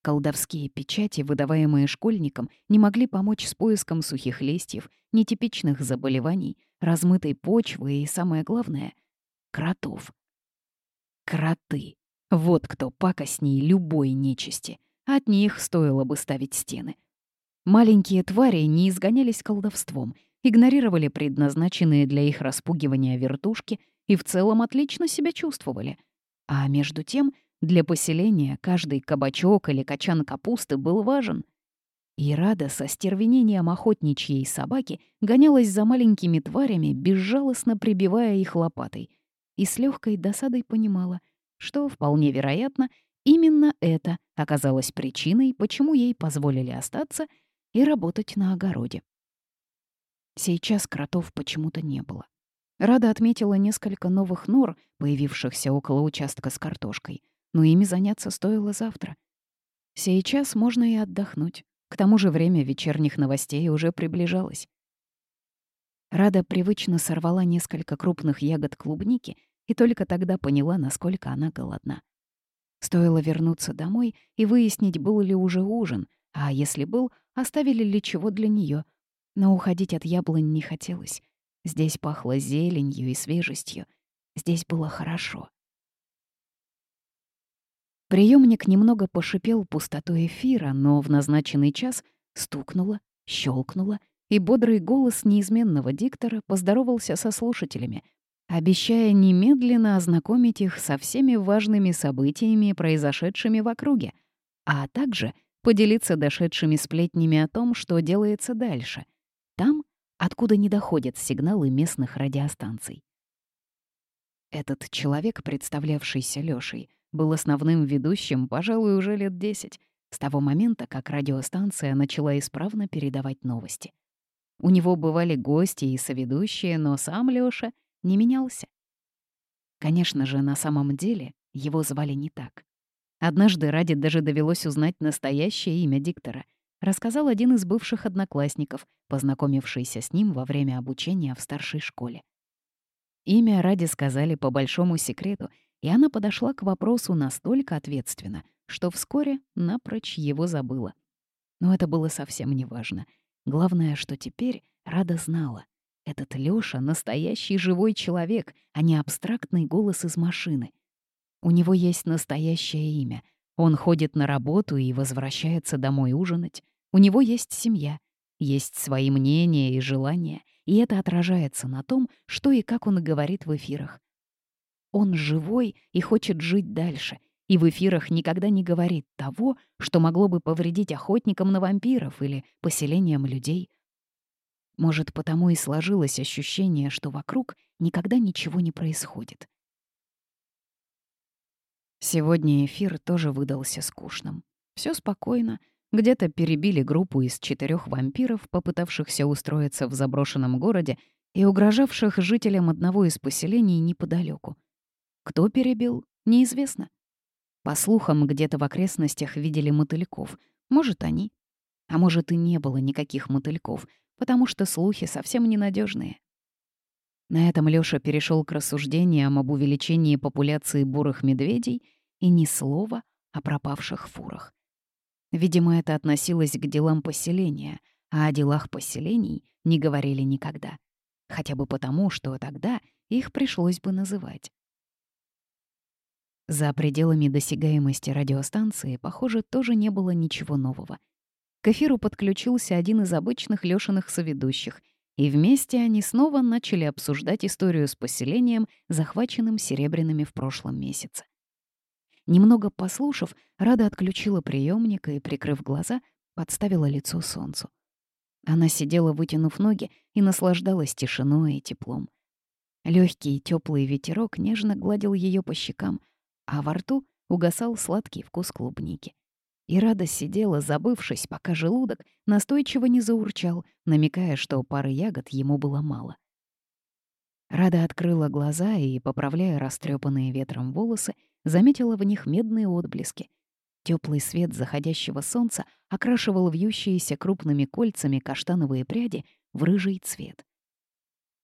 Колдовские печати, выдаваемые школьникам, не могли помочь с поиском сухих листьев, нетипичных заболеваний, размытой почвы и, самое главное, кротов. Кроты. Вот кто пакостней любой нечисти. От них стоило бы ставить стены. Маленькие твари не изгонялись колдовством, игнорировали предназначенные для их распугивания вертушки и в целом отлично себя чувствовали. А между тем для поселения каждый кабачок или качан капусты был важен. И Рада со стервенением охотничьей собаки гонялась за маленькими тварями, безжалостно прибивая их лопатой. И с легкой досадой понимала, что, вполне вероятно, именно это оказалось причиной, почему ей позволили остаться и работать на огороде. Сейчас кротов почему-то не было. Рада отметила несколько новых нор, появившихся около участка с картошкой — но ими заняться стоило завтра. Сейчас можно и отдохнуть. К тому же время вечерних новостей уже приближалось. Рада привычно сорвала несколько крупных ягод клубники и только тогда поняла, насколько она голодна. Стоило вернуться домой и выяснить, был ли уже ужин, а если был, оставили ли чего для нее. Но уходить от яблонь не хотелось. Здесь пахло зеленью и свежестью. Здесь было хорошо. Приемник немного пошипел пустоту эфира, но в назначенный час стукнуло, щелкнуло, и бодрый голос неизменного диктора поздоровался со слушателями. обещая немедленно ознакомить их со всеми важными событиями, произошедшими в округе, а также поделиться дошедшими сплетнями о том, что делается дальше, там, откуда не доходят сигналы местных радиостанций. Этот человек, представлявшийся Лёшей, был основным ведущим, пожалуй, уже лет десять, с того момента, как радиостанция начала исправно передавать новости. У него бывали гости и соведущие, но сам Лёша не менялся. Конечно же, на самом деле его звали не так. Однажды Раде даже довелось узнать настоящее имя диктора. Рассказал один из бывших одноклассников, познакомившийся с ним во время обучения в старшей школе. Имя Раде сказали по большому секрету, и она подошла к вопросу настолько ответственно, что вскоре напрочь его забыла. Но это было совсем не важно. Главное, что теперь Рада знала. Этот Лёша — настоящий живой человек, а не абстрактный голос из машины. У него есть настоящее имя. Он ходит на работу и возвращается домой ужинать. У него есть семья, есть свои мнения и желания, и это отражается на том, что и как он говорит в эфирах. Он живой и хочет жить дальше, и в эфирах никогда не говорит того, что могло бы повредить охотникам на вампиров или поселениям людей — может, потому и сложилось ощущение, что вокруг никогда ничего не происходит. Сегодня эфир тоже выдался скучным. Все спокойно. Где-то перебили группу из четырех вампиров, попытавшихся устроиться в заброшенном городе и угрожавших жителям одного из поселений неподалеку. Кто перебил, неизвестно. По слухам, где-то в окрестностях видели мотыльков. Может, они. А может, и не было никаких мотыльков — потому что слухи совсем ненадежные. На этом Лёша перешел к рассуждениям об увеличении популяции бурых медведей и ни слова о пропавших фурах. Видимо, это относилось к делам поселения, а о делах поселений не говорили никогда. Хотя бы потому, что тогда их пришлось бы называть. За пределами досягаемости радиостанции, похоже, тоже не было ничего нового — к эфиру подключился один из обычных Лёшиных соведущих, и вместе они снова начали обсуждать историю с поселением, захваченным серебряными в прошлом месяце. Немного послушав, Рада отключила приемник и, прикрыв глаза, подставила лицо солнцу. Она сидела, вытянув ноги, и наслаждалась тишиной и теплом. Легкий теплый ветерок нежно гладил ее по щекам, а во рту угасал сладкий вкус клубники. И Рада сидела, забывшись, пока желудок настойчиво не заурчал, намекая, что пары ягод ему было мало. Рада открыла глаза и, поправляя растрепанные ветром волосы, заметила в них медные отблески. Теплый свет заходящего солнца окрашивал вьющиеся крупными кольцами каштановые пряди в рыжий цвет.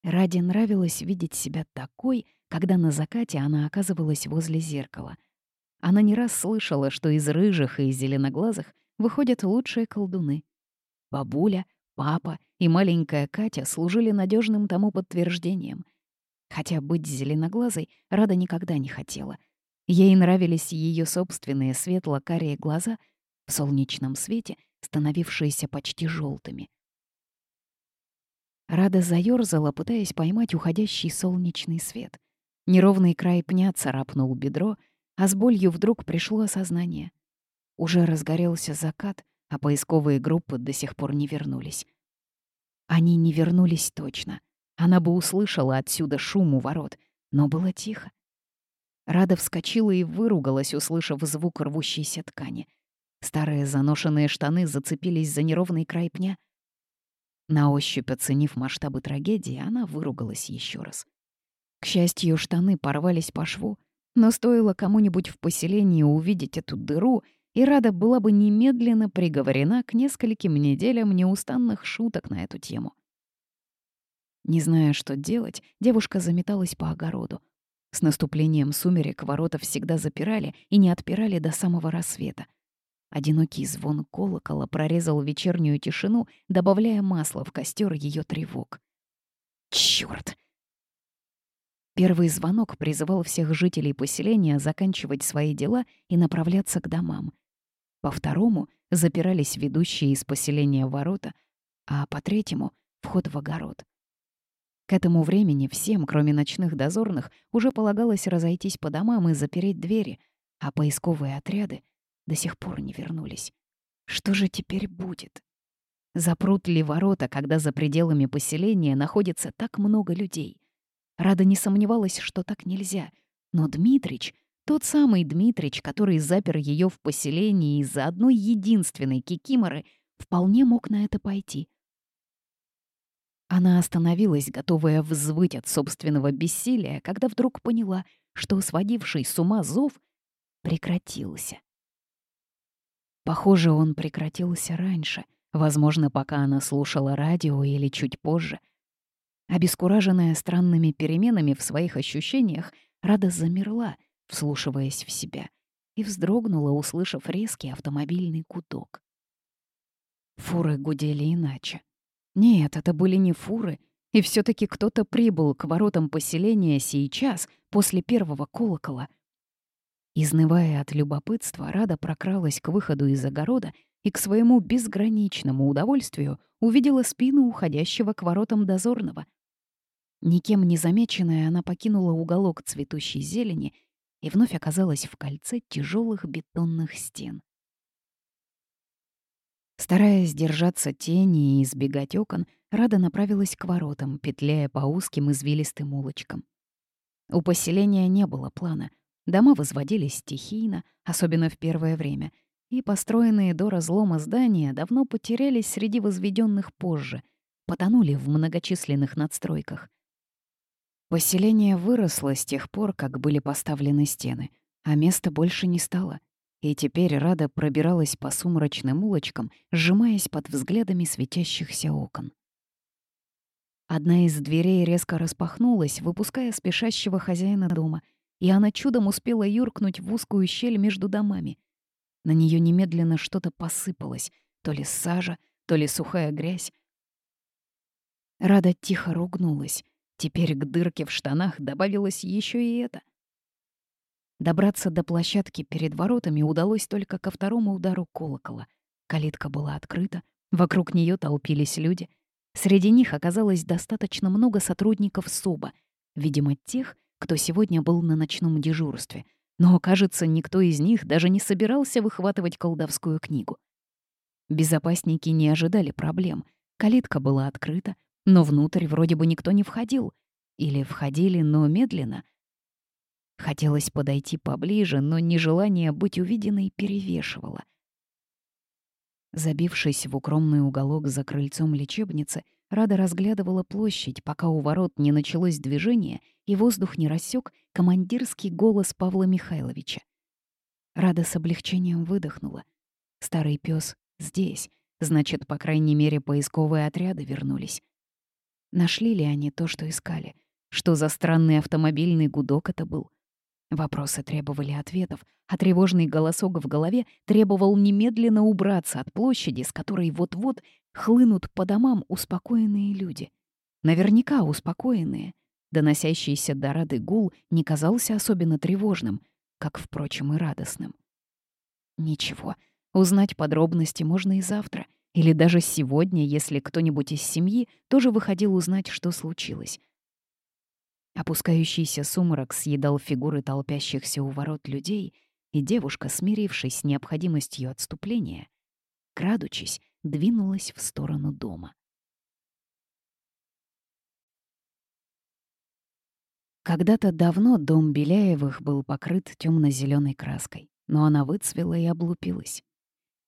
Раде нравилось видеть себя такой, когда на закате она оказывалась возле зеркала — она не раз слышала, что из рыжих и зеленоглазых выходят лучшие колдуны. Бабуля, папа и маленькая Катя служили надежным тому подтверждением. Хотя быть зеленоглазой Рада никогда не хотела. Ей нравились ее собственные светло-карие глаза в солнечном свете, становившиеся почти желтыми. Рада заёрзала, пытаясь поймать уходящий солнечный свет. Неровный край пня царапнул бедро — а с болью вдруг пришло осознание. Уже разгорелся закат, а поисковые группы до сих пор не вернулись. Они не вернулись точно. Она бы услышала отсюда шум у ворот, но было тихо. Рада вскочила и выругалась, услышав звук рвущейся ткани. Старые заношенные штаны зацепились за неровный край пня. На ощупь оценив масштабы трагедии, она выругалась еще раз. К счастью, штаны порвались по шву, но стоило кому-нибудь в поселении увидеть эту дыру, и Рада была бы немедленно приговорена к нескольким неделям неустанных шуток на эту тему. Не зная, что делать, девушка заметалась по огороду. С наступлением сумерек ворота всегда запирали и не отпирали до самого рассвета. Одинокий звон колокола прорезал вечернюю тишину, добавляя масла в костер ее тревог. Черт! Первый звонок призывал всех жителей поселения заканчивать свои дела и направляться к домам. По второму запирались ведущие из поселения ворота, а по третьему — вход в огород. К этому времени всем, кроме ночных дозорных, уже полагалось разойтись по домам и запереть двери, а поисковые отряды до сих пор не вернулись. Что же теперь будет? Запрут ли ворота, когда за пределами поселения находится так много людей? Рада не сомневалась, что так нельзя. Но Дмитрич, тот самый Дмитрич, который запер ее в поселении из-за одной единственной кикиморы, вполне мог на это пойти. Она остановилась, готовая взвыть от собственного бессилия, когда вдруг поняла, что сводивший с ума зов прекратился. Похоже, он прекратился раньше, возможно, пока она слушала радио или чуть позже. Обескураженная странными переменами в своих ощущениях, Рада замерла, вслушиваясь в себя, и вздрогнула, услышав резкий автомобильный гудок. Фуры гудели иначе. Нет, это были не фуры, и все таки кто-то прибыл к воротам поселения сейчас, после первого колокола. Изнывая от любопытства, Рада прокралась к выходу из огорода и к своему безграничному удовольствию увидела спину уходящего к воротам дозорного. Никем не замеченная, она покинула уголок цветущей зелени и вновь оказалась в кольце тяжелых бетонных стен. Стараясь держаться тени и избегать окон, Рада направилась к воротам, петляя по узким извилистым улочкам. У поселения не было плана. Дома возводились стихийно, особенно в первое время, и построенные до разлома здания давно потерялись среди возведенных позже, потонули в многочисленных надстройках. Поселение выросло с тех пор, как были поставлены стены, а места больше не стало — и теперь Рада пробиралась по сумрачным улочкам, сжимаясь под взглядами светящихся окон. Одна из дверей резко распахнулась, выпуская спешащего хозяина дома, и она чудом успела юркнуть в узкую щель между домами. На нее немедленно что-то посыпалось, то ли сажа, то ли сухая грязь. Рада тихо ругнулась. Теперь к дырке в штанах добавилось еще и это. Добраться до площадки перед воротами удалось только ко второму удару колокола. Калитка была открыта, вокруг нее толпились люди. Среди них оказалось достаточно много сотрудников СОБа, видимо, тех, кто сегодня был на ночном дежурстве. Но, кажется, никто из них даже не собирался выхватывать колдовскую книгу. Безопасники не ожидали проблем. Калитка была открыта, но внутрь вроде бы никто не входил. Или входили, но медленно — Хотелось подойти поближе, но нежелание быть увиденной перевешивало. Забившись в укромный уголок за крыльцом лечебницы, Рада разглядывала площадь, пока у ворот не началось движение и воздух не рассек командирский голос Павла Михайловича. Рада с облегчением выдохнула. Старый пес здесь, значит, по крайней мере, поисковые отряды вернулись. Нашли ли они то, что искали? Что за странный автомобильный гудок это был? Вопросы требовали ответов, а тревожный голосок в голове требовал немедленно убраться от площади, с которой вот-вот хлынут по домам успокоенные люди. Наверняка успокоенные. Доносящийся до Рады гул не казался особенно тревожным, как, впрочем, и радостным. Ничего, узнать подробности можно и завтра, или даже сегодня, если кто-нибудь из семьи тоже выходил узнать, что случилось. Опускающийся сумрак съедал фигуры толпящихся у ворот людей, и девушка, смирившись с необходимостью отступления, крадучись, двинулась в сторону дома. Когда-то давно дом Беляевых был покрыт темно-зеленой краской, но она выцвела и облупилась.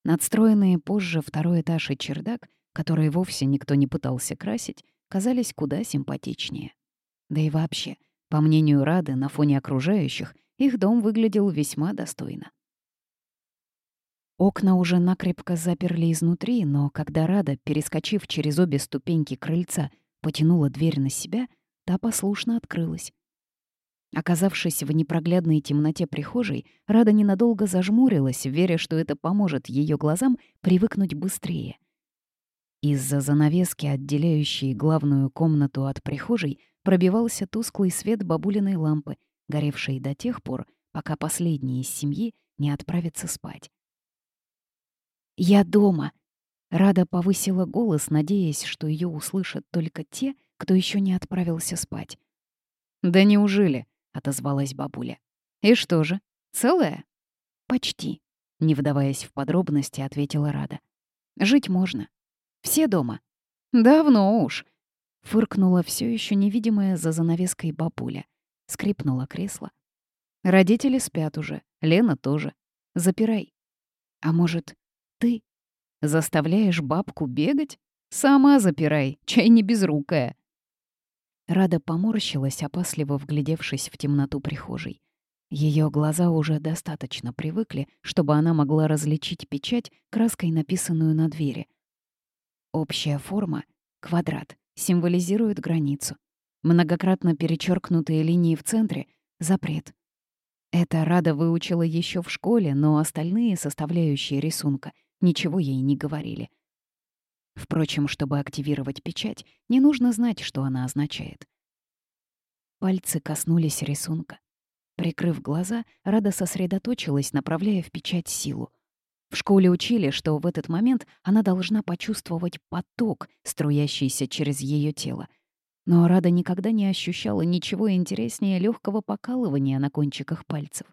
Надстроенные позже второй этаж и чердак, которые вовсе никто не пытался красить, казались куда симпатичнее. Да и вообще, по мнению Рады, на фоне окружающих, их дом выглядел весьма достойно. Окна уже накрепко заперли изнутри, но когда Рада, перескочив через обе ступеньки крыльца, потянула дверь на себя, та послушно открылась. Оказавшись в непроглядной темноте прихожей, Рада ненадолго зажмурилась, веря, что это поможет ее глазам привыкнуть быстрее. Из-за занавески, отделяющей главную комнату от прихожей, пробивался тусклый свет бабулиной лампы, горевшей до тех пор, пока последний из семьи не отправится спать. «Я дома!» Рада повысила голос, надеясь, что ее услышат только те, кто еще не отправился спать. «Да неужели?» — отозвалась бабуля. «И что же, целая?» «Почти», — не вдаваясь в подробности, ответила Рада. «Жить можно. Все дома». «Давно уж», — фыркнула все еще невидимая за занавеской бабуля. Скрипнуло кресло. «Родители спят уже, Лена тоже. Запирай. А может, ты Заставляешь бабку бегать? Сама запирай, чай не безрукая. Рада поморщилась, опасливо вглядевшись в темноту прихожей. Ее глаза уже достаточно привыкли, чтобы она могла различить печать, краской написанную на двери. Общая форма — квадрат, символизирует границу. Многократно перечеркнутые линии в центре — запрет. Это Рада выучила еще в школе, но остальные составляющие рисунка ничего ей не говорили. Впрочем, чтобы активировать печать, не нужно знать, что она означает. Пальцы коснулись рисунка. Прикрыв глаза, Рада сосредоточилась, направляя в печать силу. В школе учили, что в этот момент она должна почувствовать поток, струящийся через ее тело. Но Рада никогда не ощущала ничего интереснее легкого покалывания на кончиках пальцев.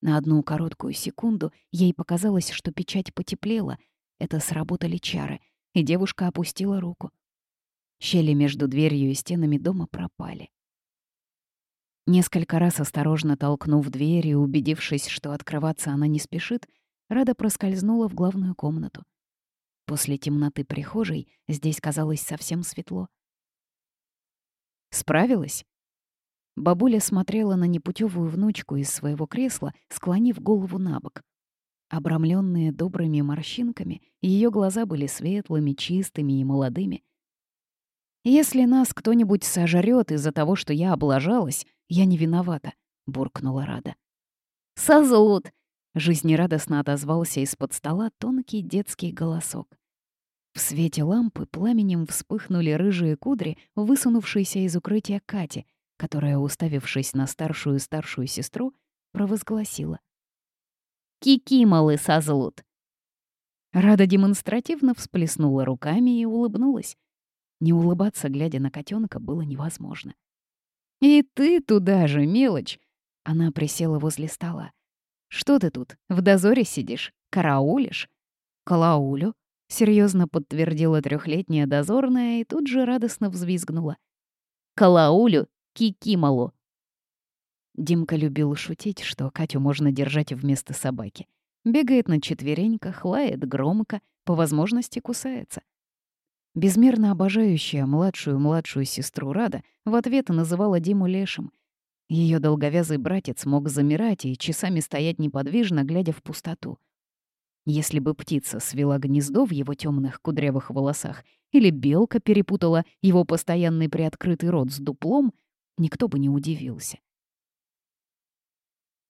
На одну короткую секунду ей показалось, что печать потеплела. Это сработали чары, и девушка опустила руку. Щели между дверью и стенами дома пропали. Несколько раз осторожно толкнув дверь и убедившись, что открываться она не спешит, Рада проскользнула в главную комнату. После темноты прихожей здесь казалось совсем светло. «Справилась?» Бабуля смотрела на непутевую внучку из своего кресла, склонив голову на бок. Обрамленные добрыми морщинками, ее глаза были светлыми, чистыми и молодыми. «Если нас кто-нибудь сожрет из-за того, что я облажалась, я не виновата», — буркнула Рада. «Созлут!» — жизнерадостно отозвался из-под стола тонкий детский голосок. В свете лампы пламенем вспыхнули рыжие кудри, высунувшиеся из укрытия Кати — которая, уставившись на старшую и старшую сестру, провозгласила. «Кикималы созлут!» Рада демонстративно всплеснула руками и улыбнулась. Не улыбаться, глядя на котенка, было невозможно. «И ты туда же, мелочь!» Она присела возле стола. «Что ты тут, в дозоре сидишь? Караулишь?» «Калаулю», — серьезно подтвердила трехлетняя дозорная и тут же радостно взвизгнула. «Калаулю Кикималу. Димка любил шутить, что Катю можно держать вместо собаки. Бегает на четвереньках, лает громко, по возможности кусается. Безмерно обожающая младшую-младшую сестру Рада в ответ называла Диму лешим. Ее долговязый братец мог замирать и часами стоять неподвижно, глядя в пустоту. Если бы птица свела гнездо в его темных кудрявых волосах или белка перепутала его постоянный приоткрытый рот с дуплом — никто бы не удивился.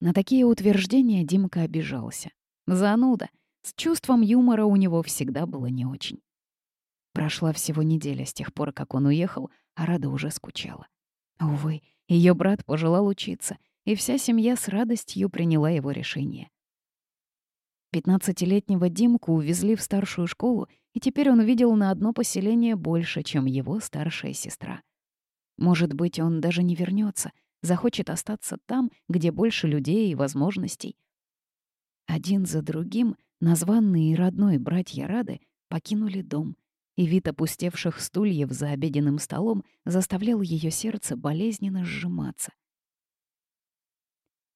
На такие утверждения Димка обижался. Зануда. С чувством юмора у него всегда было не очень. Прошла всего неделя с тех пор, как он уехал, а Рада уже скучала. Увы, ее брат пожелал учиться, и вся семья с радостью приняла его решение. Пятнадцатилетнего Димку увезли в старшую школу, и теперь он видел на одно поселение больше, чем его старшая сестра. Может быть, он даже не вернется, захочет остаться там, где больше людей и возможностей. Один за другим названные и родной братья Рады покинули дом, и вид опустевших стульев за обеденным столом заставлял ее сердце болезненно сжиматься.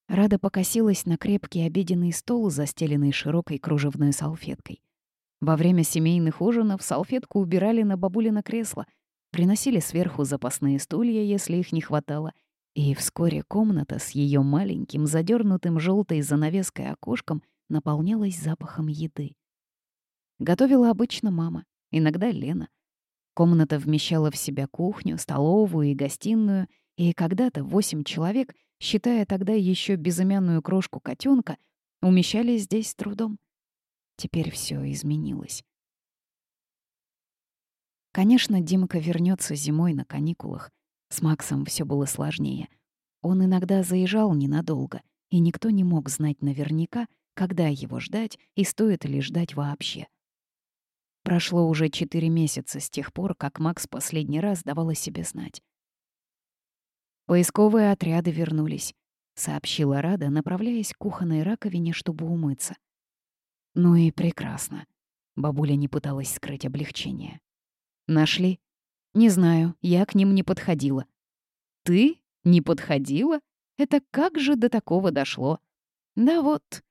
Рада покосилась на крепкий обеденный стол, застеленный широкой кружевной салфеткой. Во время семейных ужинов салфетку убирали на бабулино кресло — приносили сверху запасные стулья, если их не хватало, и вскоре комната с ее маленьким, задернутым желтой занавеской окошком наполнялась запахом еды. Готовила обычно мама, иногда Лена. Комната вмещала в себя кухню, столовую и гостиную, и когда-то восемь человек, считая тогда еще безымянную крошку котенка, умещались здесь с трудом. Теперь все изменилось. Конечно, Димка вернется зимой на каникулах. С Максом все было сложнее. Он иногда заезжал ненадолго, и никто не мог знать наверняка, когда его ждать и стоит ли ждать вообще. Прошло уже четыре месяца с тех пор, как Макс последний раз давал о себе знать. «Поисковые отряды вернулись», — сообщила Рада, направляясь к кухонной раковине, чтобы умыться. «Ну и прекрасно». Бабуля не пыталась скрыть облегчение. «Нашли?» «Не знаю, я к ним не подходила». «Ты? Не подходила? Это как же до такого дошло?» «Да вот».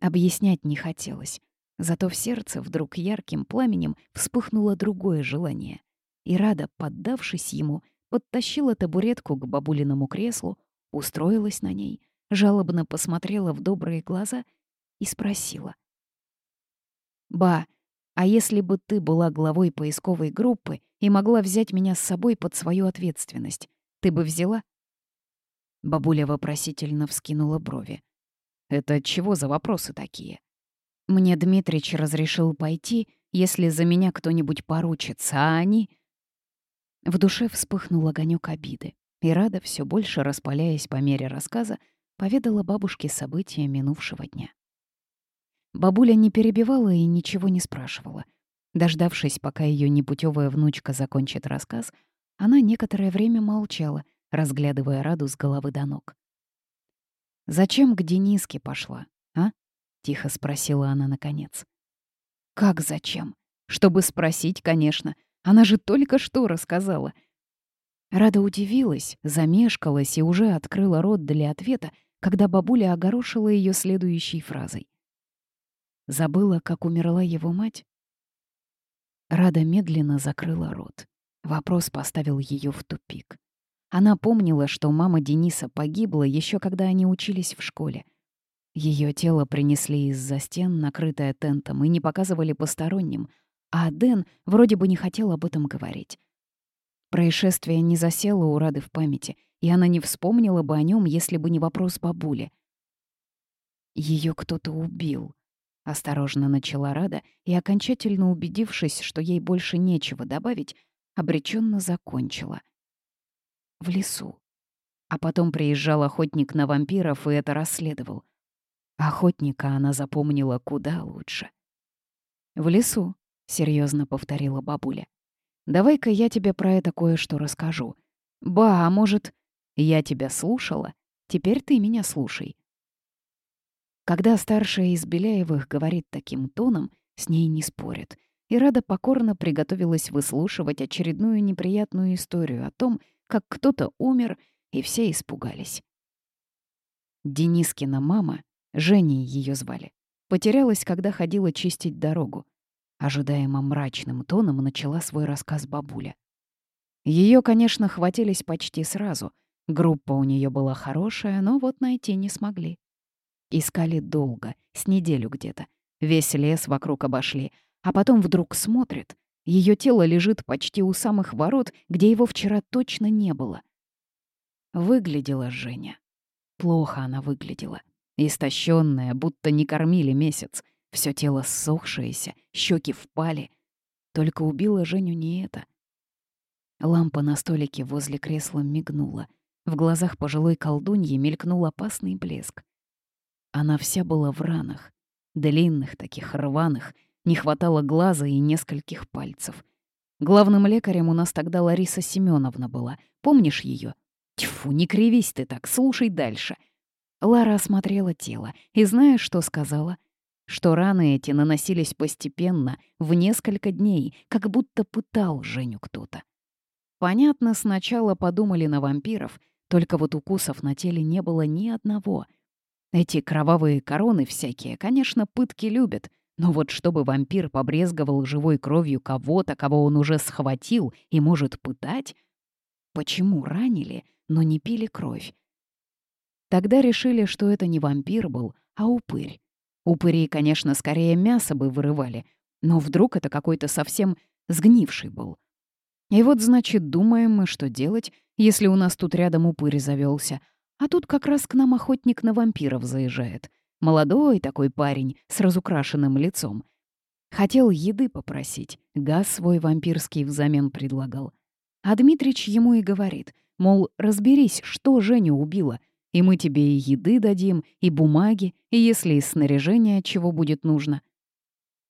Объяснять не хотелось. Зато в сердце вдруг ярким пламенем вспыхнуло другое желание. И Рада, поддавшись ему, подтащила табуретку к бабулиному креслу, устроилась на ней, жалобно посмотрела в добрые глаза и спросила. «Ба, а если бы ты была главой поисковой группы и могла взять меня с собой под свою ответственность, ты бы взяла?» Бабуля вопросительно вскинула брови. «Это чего за вопросы такие?» Мне Дмитрич разрешил пойти, если за меня кто-нибудь поручится, а они... В душе вспыхнул огонек обиды, и Рада, все больше распаляясь по мере рассказа, поведала бабушке события минувшего дня. Бабуля не перебивала и ничего не спрашивала. Дождавшись, пока ее непутевая внучка закончит рассказ, она некоторое время молчала, разглядывая Раду с головы до ног. «Зачем к Дениске пошла, а?» тихо спросила она наконец. Как зачем? Чтобы спросить, конечно. Она же только что рассказала. Рада удивилась, замешкалась и уже открыла рот для ответа, когда бабуля огорошила ее следующей фразой. Забыла, как умерла его мать? Рада медленно закрыла рот. Вопрос поставил ее в тупик. Она помнила, что мама Дениса погибла еще когда они учились в школе. Ее тело принесли из-за стен, накрытое тентом, и не показывали посторонним, а Дэн вроде бы не хотел об этом говорить. Происшествие не засело у Рады в памяти, и она не вспомнила бы о нем, если бы не вопрос бабули. Ее кто-то убил. Осторожно начала Рада и, окончательно убедившись, что ей больше нечего добавить, обреченно закончила. В лесу. А потом приезжал охотник на вампиров и это расследовал. Охотника она запомнила куда лучше. «В лесу», — серьезно повторила бабуля. «Давай-ка я тебе про это кое-что расскажу. Ба, а может, я тебя слушала? Теперь ты меня слушай». Когда старшая из Беляевых говорит таким тоном, с ней не спорят. И Рада покорно приготовилась выслушивать очередную неприятную историю о том, как кто-то умер, и все испугались. Денискина мама Женей ее звали. Потерялась, когда ходила чистить дорогу. Ожидаемо мрачным тоном начала свой рассказ бабуля. Ее, конечно, хватились почти сразу. Группа у нее была хорошая, но вот найти не смогли. Искали долго, с неделю где-то. Весь лес вокруг обошли, а потом вдруг смотрят. Ее тело лежит почти у самых ворот, где его вчера точно не было. Выглядела Женя. Плохо она выглядела. Истощенная, будто не кормили месяц. Все тело ссохшееся, щеки впали. Только убила Женю не это. Лампа на столике возле кресла мигнула. В глазах пожилой колдуньи мелькнул опасный блеск. Она вся была в ранах. Длинных, таких рваных. Не хватало глаза и нескольких пальцев. Главным лекарем у нас тогда Лариса Семеновна была. Помнишь ее? Тьфу, не кривись ты так, слушай дальше. Лара осмотрела тело и знаешь, что сказала? Что раны эти наносились постепенно, в несколько дней, как будто пытал Женю кто-то. Понятно, сначала подумали на вампиров, только вот укусов на теле не было ни одного. Эти кровавые короны всякие, конечно, пытки любят, но вот чтобы вампир побрезговал живой кровью кого-то, кого он уже схватил и может пытать... Почему ранили, но не пили кровь? Тогда решили, что это не вампир был, а упырь. Упыри, конечно, скорее мясо бы вырывали, но вдруг это какой-то совсем сгнивший был. И вот, значит, думаем мы, что делать, если у нас тут рядом упырь завелся, а тут как раз к нам охотник на вампиров заезжает. Молодой такой парень с разукрашенным лицом. Хотел еды попросить, газ свой вампирский взамен предлагал. А Дмитрич ему и говорит, мол, разберись, что Женю убило — и мы тебе и еды дадим, и бумаги, и если из снаряжения чего будет нужно».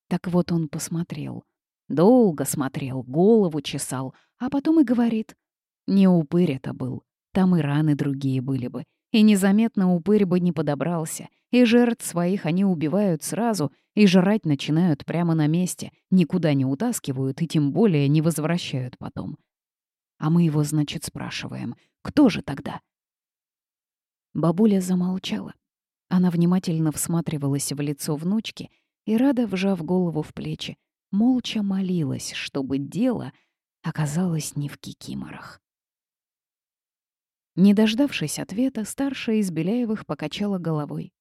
Так вот он посмотрел. Долго смотрел, голову чесал, а потом и говорит. Не упырь это был, там и раны другие были бы. И незаметно упырь бы не подобрался, и жертв своих они убивают сразу и жрать начинают прямо на месте, никуда не утаскивают и тем более не возвращают потом. А мы его, значит, спрашиваем, кто же тогда? Бабуля замолчала. Она внимательно всматривалась в лицо внучки и, рада вжав голову в плечи, молча молилась, чтобы дело оказалось не в кикиморах. Не дождавшись ответа, старшая из Беляевых покачала головой.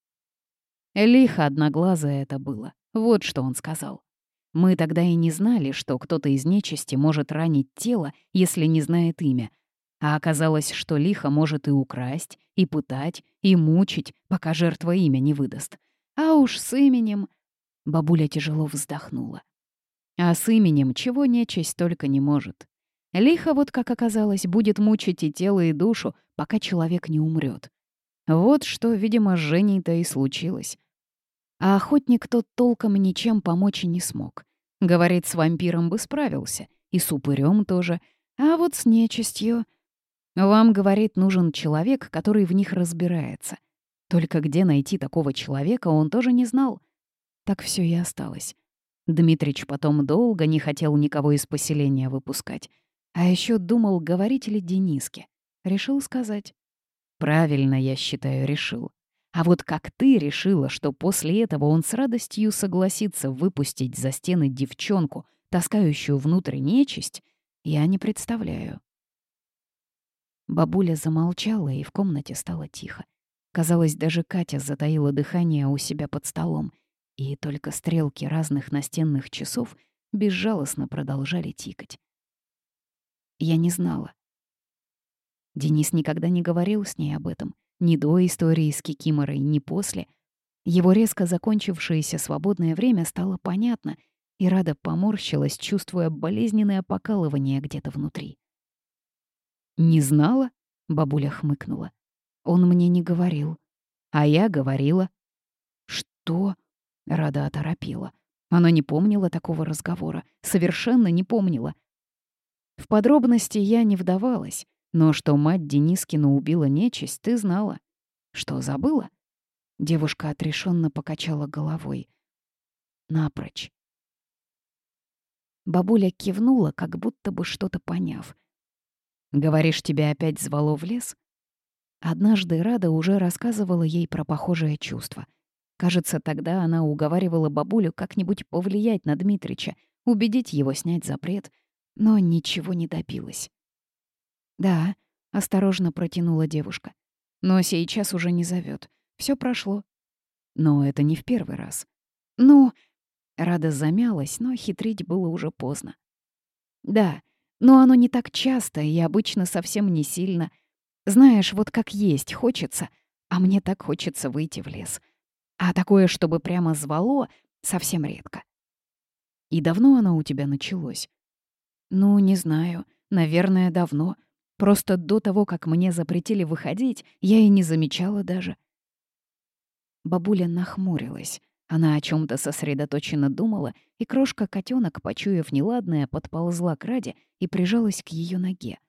Лихо одноглазое это было. Вот что он сказал. Мы тогда и не знали, что кто-то из нечисти может ранить тело, если не знает имя. А оказалось, что лихо может и украсть, и пытать, и мучить, пока жертва имя не выдаст. А уж с именем... Бабуля тяжело вздохнула. А с именем чего нечисть только не может. Лихо, вот как оказалось, будет мучить и тело, и душу, пока человек не умрет. Вот что, видимо, с Женей-то и случилось. А охотник тот толком ничем помочь и не смог. Говорит, с вампиром бы справился, и с упырем тоже, а вот с нечистью... Вам, говорит, нужен человек, который в них разбирается. Только где найти такого человека, он тоже не знал. Так все и осталось. Дмитрич потом долго не хотел никого из поселения выпускать. А еще думал, говорить ли Дениске. Решил сказать. Правильно, я считаю, решил. А вот как ты решила, что после этого он с радостью согласится выпустить за стены девчонку, таскающую внутрь нечисть, я не представляю. Бабуля замолчала, и в комнате стало тихо. Казалось, даже Катя затаила дыхание у себя под столом, и только стрелки разных настенных часов безжалостно продолжали тикать. Я не знала. Денис никогда не говорил с ней об этом, ни до истории с Кикиморой, ни после. Его резко закончившееся свободное время стало понятно, и Рада поморщилась, чувствуя болезненное покалывание где-то внутри. «Не знала?» — бабуля хмыкнула. «Он мне не говорил. А я говорила». «Что?» — Рада оторопила. Она не помнила такого разговора, совершенно не помнила. В подробности я не вдавалась, но что мать Денискину убила нечисть, ты знала. Что, забыла? Девушка отрешенно покачала головой. Напрочь. Бабуля кивнула, как будто бы что-то поняв. «Говоришь, тебя опять звало в лес?» Однажды Рада уже рассказывала ей про похожее чувство. Кажется, тогда она уговаривала бабулю как-нибудь повлиять на Дмитрича, убедить его снять запрет — но ничего не добилась. «Да», — осторожно протянула девушка. «Но сейчас уже не зовет. Все прошло». «Но это не в первый раз». «Ну...» Рада замялась, но хитрить было уже поздно. «Да, но оно не так часто и обычно совсем не сильно. Знаешь, вот как есть хочется, а мне так хочется выйти в лес. А такое, чтобы прямо звало, совсем редко». «И давно оно у тебя началось?» Ну, не знаю. Наверное, давно. Просто до того, как мне запретили выходить, я и не замечала даже. Бабуля нахмурилась. Она о чем то сосредоточенно думала, и крошка котенок, почуяв неладное, подползла к Раде и прижалась к ее ноге.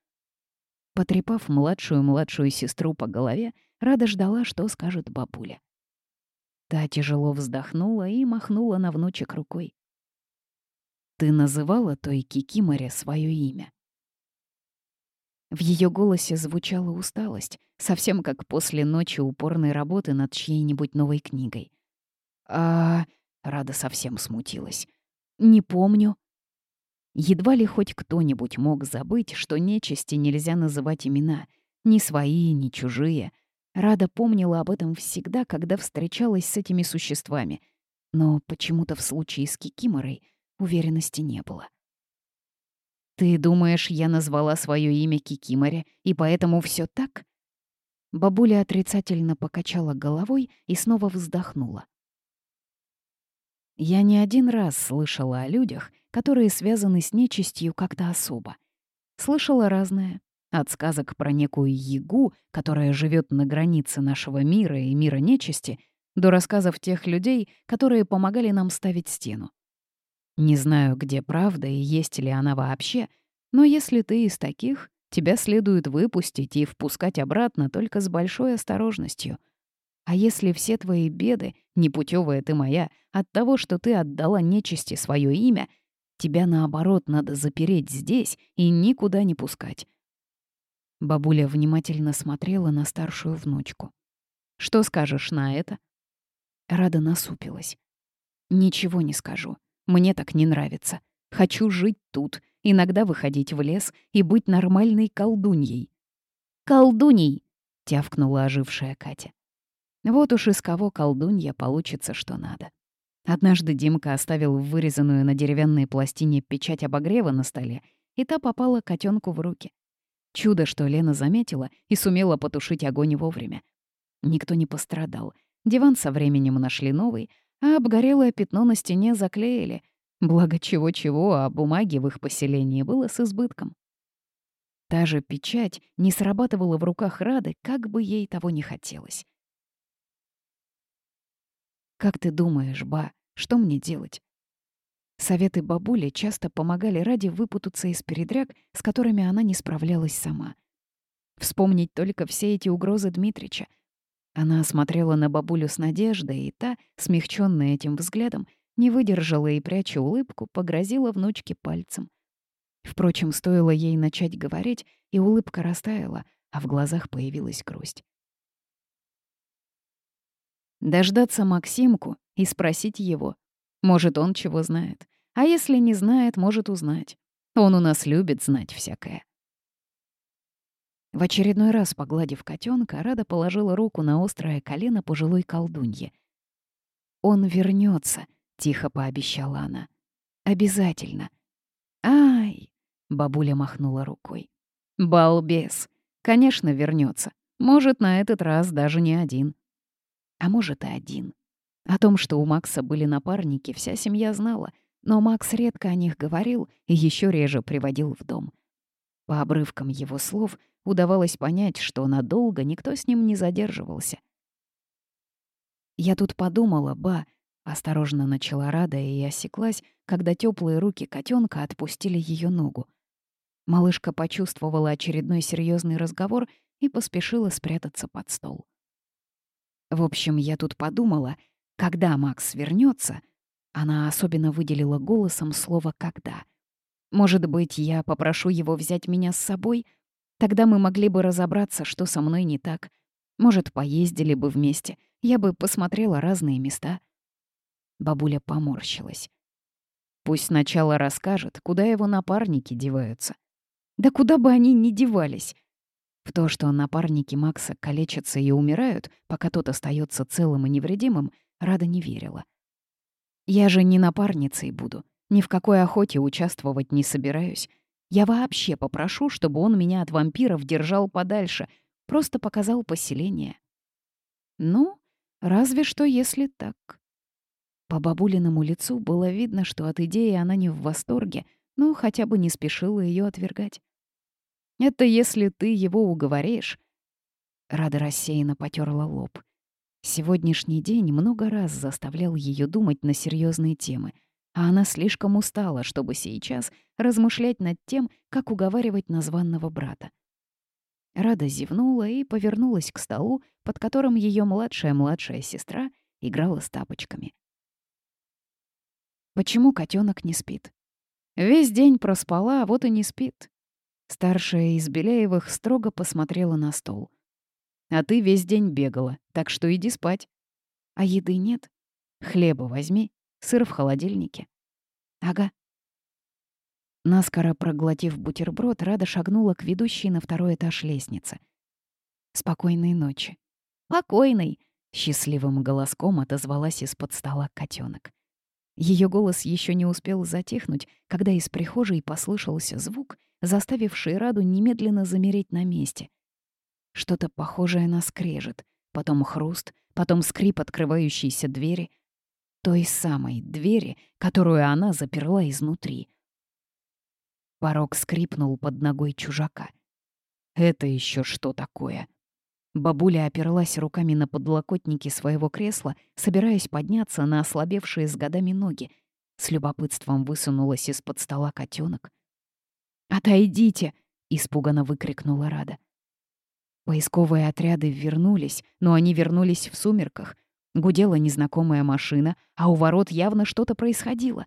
Потрепав младшую-младшую сестру по голове, Рада ждала, что скажет бабуля. Та тяжело вздохнула и махнула на внучек рукой. Ты называла той Кикиморе свое имя?» В ее голосе звучала усталость, совсем как после ночи упорной работы над чьей-нибудь новой книгой. «А...» — Рада совсем смутилась. «Не помню». Едва ли хоть кто-нибудь мог забыть, что нечисти нельзя называть имена, ни свои, ни чужие. Рада помнила об этом всегда, когда встречалась с этими существами. Но почему-то в случае с Кикиморой — Уверенности не было. «Ты думаешь, я назвала свое имя Кикиморе, и поэтому все так?» Бабуля отрицательно покачала головой и снова вздохнула. Я не один раз слышала о людях, которые связаны с нечистью как-то особо. Слышала разное. От сказок про некую ягу, которая живет на границе нашего мира и мира нечисти, до рассказов тех людей, которые помогали нам ставить стену. Не знаю, где правда и есть ли она вообще, но если ты из таких, тебя следует выпустить и впускать обратно только с большой осторожностью. А если все твои беды, непутевая ты моя, от того, что ты отдала нечисти свое имя, тебя, наоборот, надо запереть здесь и никуда не пускать. Бабуля внимательно смотрела на старшую внучку. «Что скажешь на это?» Рада насупилась. «Ничего не скажу. Мне так не нравится. Хочу жить тут, иногда выходить в лес и быть нормальной колдуньей». «Колдуней!» — тявкнула ожившая Катя. Вот уж из кого колдунья получится, что надо. Однажды Димка оставил вырезанную на деревянной пластине печать обогрева на столе, и та попала котенку в руки. Чудо, что Лена заметила и сумела потушить огонь вовремя. Никто не пострадал. Диван со временем нашли новый, а обгорелое пятно на стене заклеили. Благо чего-чего, а бумаги в их поселении было с избытком. Та же печать не срабатывала в руках Рады, как бы ей того не хотелось. «Как ты думаешь, ба, что мне делать?» Советы бабули часто помогали Раде выпутаться из передряг, с которыми она не справлялась сама. Вспомнить только все эти угрозы Дмитрича — она смотрела на бабулю с надеждой, и та, смягченная этим взглядом, не выдержала и, пряча улыбку, погрозила внучке пальцем. Впрочем, стоило ей начать говорить, и улыбка растаяла, а в глазах появилась грусть. Дождаться Максимку и спросить его. Может, он чего знает. А если не знает, может узнать. Он у нас любит знать всякое. В очередной раз, погладив котенка, Рада положила руку на острое колено пожилой колдуньи. «Он вернется, тихо пообещала она. «Обязательно». «Ай!» — бабуля махнула рукой. «Балбес! Конечно, вернется. Может, на этот раз даже не один. А может, и один. О том, что у Макса были напарники, вся семья знала, но Макс редко о них говорил и еще реже приводил в дом. По обрывкам его слов — удавалось понять, что надолго никто с ним не задерживался. «Я тут подумала, ба», — осторожно начала Рада и осеклась, когда теплые руки котенка отпустили ее ногу. Малышка почувствовала очередной серьезный разговор и поспешила спрятаться под стол. В общем, я тут подумала, когда Макс вернется, она особенно выделила голосом слово «когда». Может быть, я попрошу его взять меня с собой, Тогда мы могли бы разобраться, что со мной не так. Может, поездили бы вместе. Я бы посмотрела разные места. Бабуля поморщилась. Пусть сначала расскажет, куда его напарники деваются. Да куда бы они ни девались. В то, что напарники Макса калечатся и умирают, пока тот остается целым и невредимым, Рада не верила. Я же не напарницей буду. Ни в какой охоте участвовать не собираюсь. Я вообще попрошу, чтобы он меня от вампиров держал подальше, просто показал поселение. Ну, разве что если так. По бабулиному лицу было видно, что от идеи она не в восторге, но хотя бы не спешила ее отвергать. «Это если ты его уговоришь». Рада рассеянно потерла лоб. Сегодняшний день много раз заставлял ее думать на серьезные темы — а она слишком устала, чтобы сейчас размышлять над тем, как уговаривать названного брата. Рада зевнула и повернулась к столу, под которым ее младшая-младшая сестра играла с тапочками. Почему котенок не спит? Весь день проспала, а вот и не спит. Старшая из Беляевых строго посмотрела на стол. А ты весь день бегала, так что иди спать. А еды нет? Хлеба возьми, Сыр в холодильнике. Ага. Наскоро проглотив бутерброд, Рада шагнула к ведущей на второй этаж лестницы. «Спокойной ночи». «Покойной!» — счастливым голоском отозвалась из-под стола котенок. Ее голос еще не успел затихнуть, когда из прихожей послышался звук, заставивший Раду немедленно замереть на месте. Что-то похожее на скрежет, потом хруст, потом скрип открывающейся двери — той самой двери, которую она заперла изнутри. Порог скрипнул под ногой чужака. «Это еще что такое?» Бабуля оперлась руками на подлокотники своего кресла, собираясь подняться на ослабевшие с годами ноги. С любопытством высунулась из-под стола котенок. «Отойдите!» — испуганно выкрикнула Рада. Поисковые отряды вернулись, но они вернулись в сумерках. Гудела незнакомая машина, а у ворот явно что-то происходило.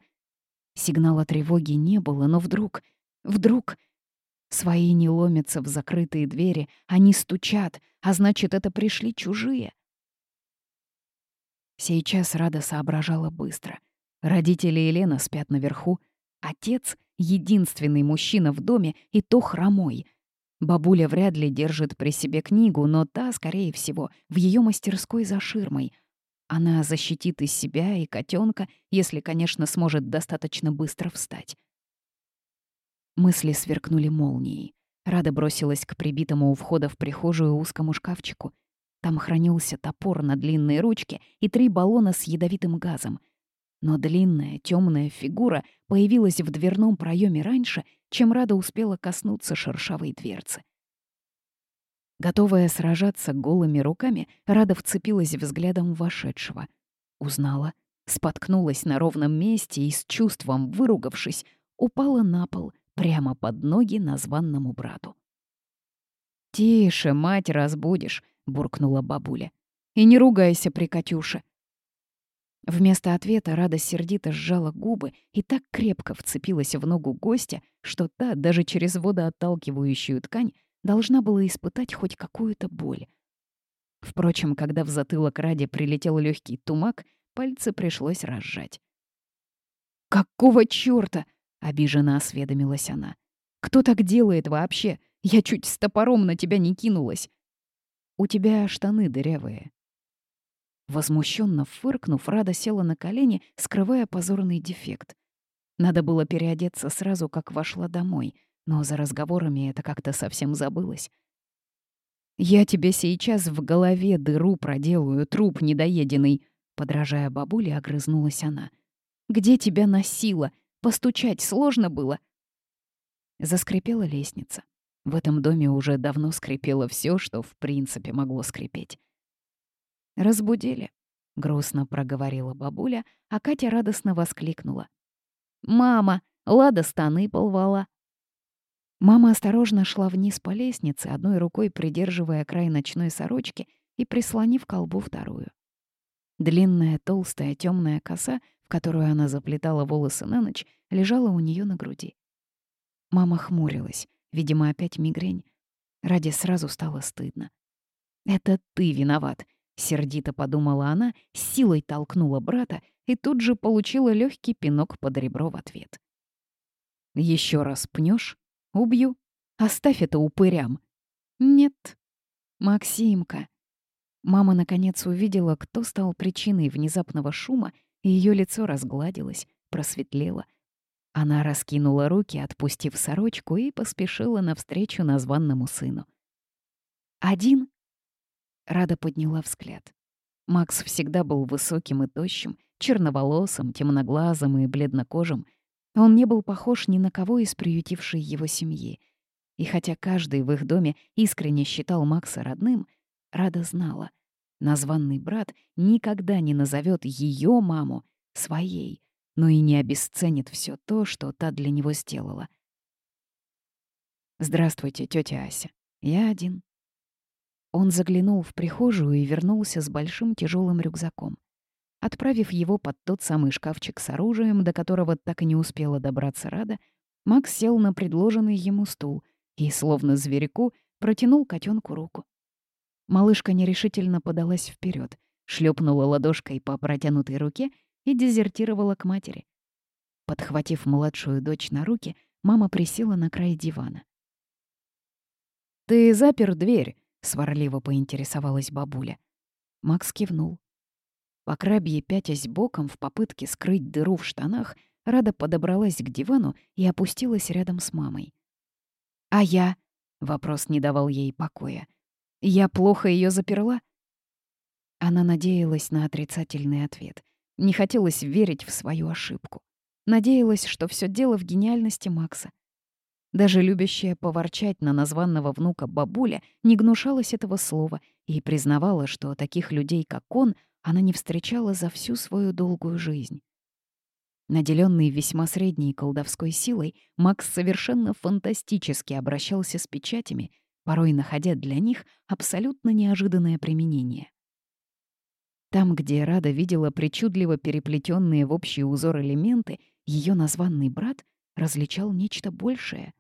Сигнала тревоги не было, но вдруг, вдруг... Свои не ломятся в закрытые двери, они стучат, а значит, это пришли чужие. Сейчас Рада соображала быстро. Родители Елена спят наверху. Отец — единственный мужчина в доме, и то хромой — Бабуля вряд ли держит при себе книгу, но та, скорее всего, в ее мастерской за ширмой. Она защитит и себя, и котенка, если, конечно, сможет достаточно быстро встать. Мысли сверкнули молнией. Рада бросилась к прибитому у входа в прихожую узкому шкафчику. Там хранился топор на длинной ручке и три баллона с ядовитым газом. Но длинная темная фигура появилась в дверном проеме раньше чем Рада успела коснуться шершавой дверцы. Готовая сражаться голыми руками, Рада вцепилась взглядом вошедшего. Узнала, споткнулась на ровном месте и с чувством выругавшись, упала на пол прямо под ноги названному брату. «Тише, мать разбудишь», — буркнула бабуля. «И не ругайся при Катюше. Вместо ответа Рада сердито сжала губы и так крепко вцепилась в ногу гостя, что та, даже через водоотталкивающую ткань, должна была испытать хоть какую-то боль. Впрочем, когда в затылок Раде прилетел легкий тумак, пальцы пришлось разжать. «Какого чёрта?» — обиженно осведомилась она. «Кто так делает вообще? Я чуть с топором на тебя не кинулась». «У тебя штаны дырявые», Возмущенно фыркнув, Рада села на колени, скрывая позорный дефект. Надо было переодеться сразу, как вошла домой, но за разговорами это как-то совсем забылось. «Я тебе сейчас в голове дыру проделаю, труп недоеденный», — подражая бабуле, огрызнулась она. «Где тебя носило? Постучать сложно было?» Заскрипела лестница. В этом доме уже давно скрипело все, что в принципе могло скрипеть. «Разбудили», — грустно проговорила бабуля, а Катя радостно воскликнула. «Мама, Лада станы полвала». Мама осторожно шла вниз по лестнице, одной рукой придерживая край ночной сорочки и прислонив колбу вторую. Длинная, толстая, темная коса, в которую она заплетала волосы на ночь, лежала у нее на груди. Мама хмурилась, видимо, опять мигрень. Ради сразу стало стыдно. «Это ты виноват. Сердито подумала она, силой толкнула брата и тут же получила легкий пинок под ребро в ответ. Еще раз пнешь, убью. Оставь это упырям. Нет. Максимка. Мама наконец увидела, кто стал причиной внезапного шума, и ее лицо разгладилось, просветлело. Она раскинула руки, отпустив сорочку, и поспешила навстречу названному сыну. Один Рада подняла взгляд. Макс всегда был высоким и тощим, черноволосым, темноглазым и бледнокожим. Он не был похож ни на кого из приютившей его семьи. И хотя каждый в их доме искренне считал Макса родным, Рада знала, названный брат никогда не назовет ее маму своей, но и не обесценит все то, что та для него сделала. «Здравствуйте, тетя Ася. Я один. Он заглянул в прихожую и вернулся с большим тяжелым рюкзаком. Отправив его под тот самый шкафчик с оружием, до которого так и не успела добраться Рада, Макс сел на предложенный ему стул и, словно зверяку, протянул котенку руку. Малышка нерешительно подалась вперед, шлепнула ладошкой по протянутой руке и дезертировала к матери. Подхватив младшую дочь на руки, мама присела на край дивана. «Ты запер дверь», — сварливо поинтересовалась бабуля. Макс кивнул. По крабье пятясь боком в попытке скрыть дыру в штанах, Рада подобралась к дивану и опустилась рядом с мамой. «А я?» — вопрос не давал ей покоя. «Я плохо ее заперла?» Она надеялась на отрицательный ответ. Не хотелось верить в свою ошибку. Надеялась, что все дело в гениальности Макса. Даже любящая поворчать на названного внука бабуля не гнушалась этого слова и признавала, что таких людей, как он, она не встречала за всю свою долгую жизнь. Наделенный весьма средней колдовской силой, Макс совершенно фантастически обращался с печатями, порой находя для них абсолютно неожиданное применение. Там, где Рада видела причудливо переплетенные в общий узор элементы, ее названный брат различал нечто большее.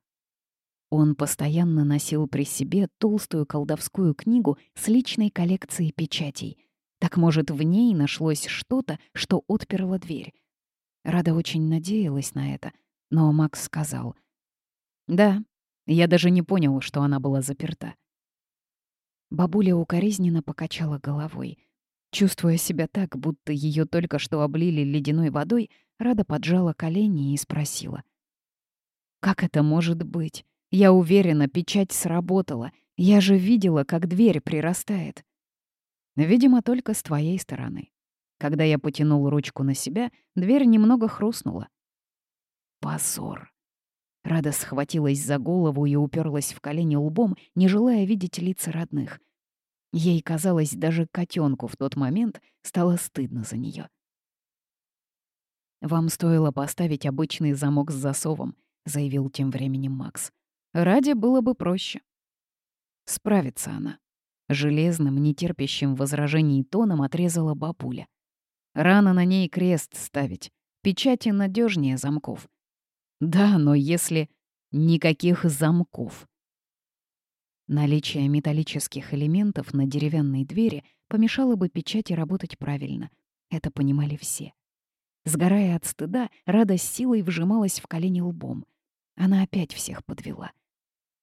Он постоянно носил при себе толстую колдовскую книгу с личной коллекцией печатей. Так, может, в ней нашлось что-то, что отперло дверь. Рада очень надеялась на это, но Макс сказал. «Да, я даже не понял, что она была заперта». Бабуля укоризненно покачала головой. Чувствуя себя так, будто ее только что облили ледяной водой, Рада поджала колени и спросила. «Как это может быть? Я уверена, печать сработала. Я же видела, как дверь прирастает». «Видимо, только с твоей стороны. Когда я потянул ручку на себя, дверь немного хрустнула. Позор. Рада схватилась за голову и уперлась в колени лбом, не желая видеть лица родных. Ей казалось, даже котенку в тот момент стало стыдно за нее. «Вам стоило поставить обычный замок с засовом», — заявил тем временем Макс. «Ради было бы проще». Справится она. Железным, нетерпящим возражений тоном отрезала бабуля. Рано на ней крест ставить. Печати надежнее замков. Да, но если... Никаких замков. Наличие металлических элементов на деревянной двери помешало бы печати работать правильно. Это понимали все. Сгорая от стыда, Рада с силой вжималась в колени лбом. Она опять всех подвела.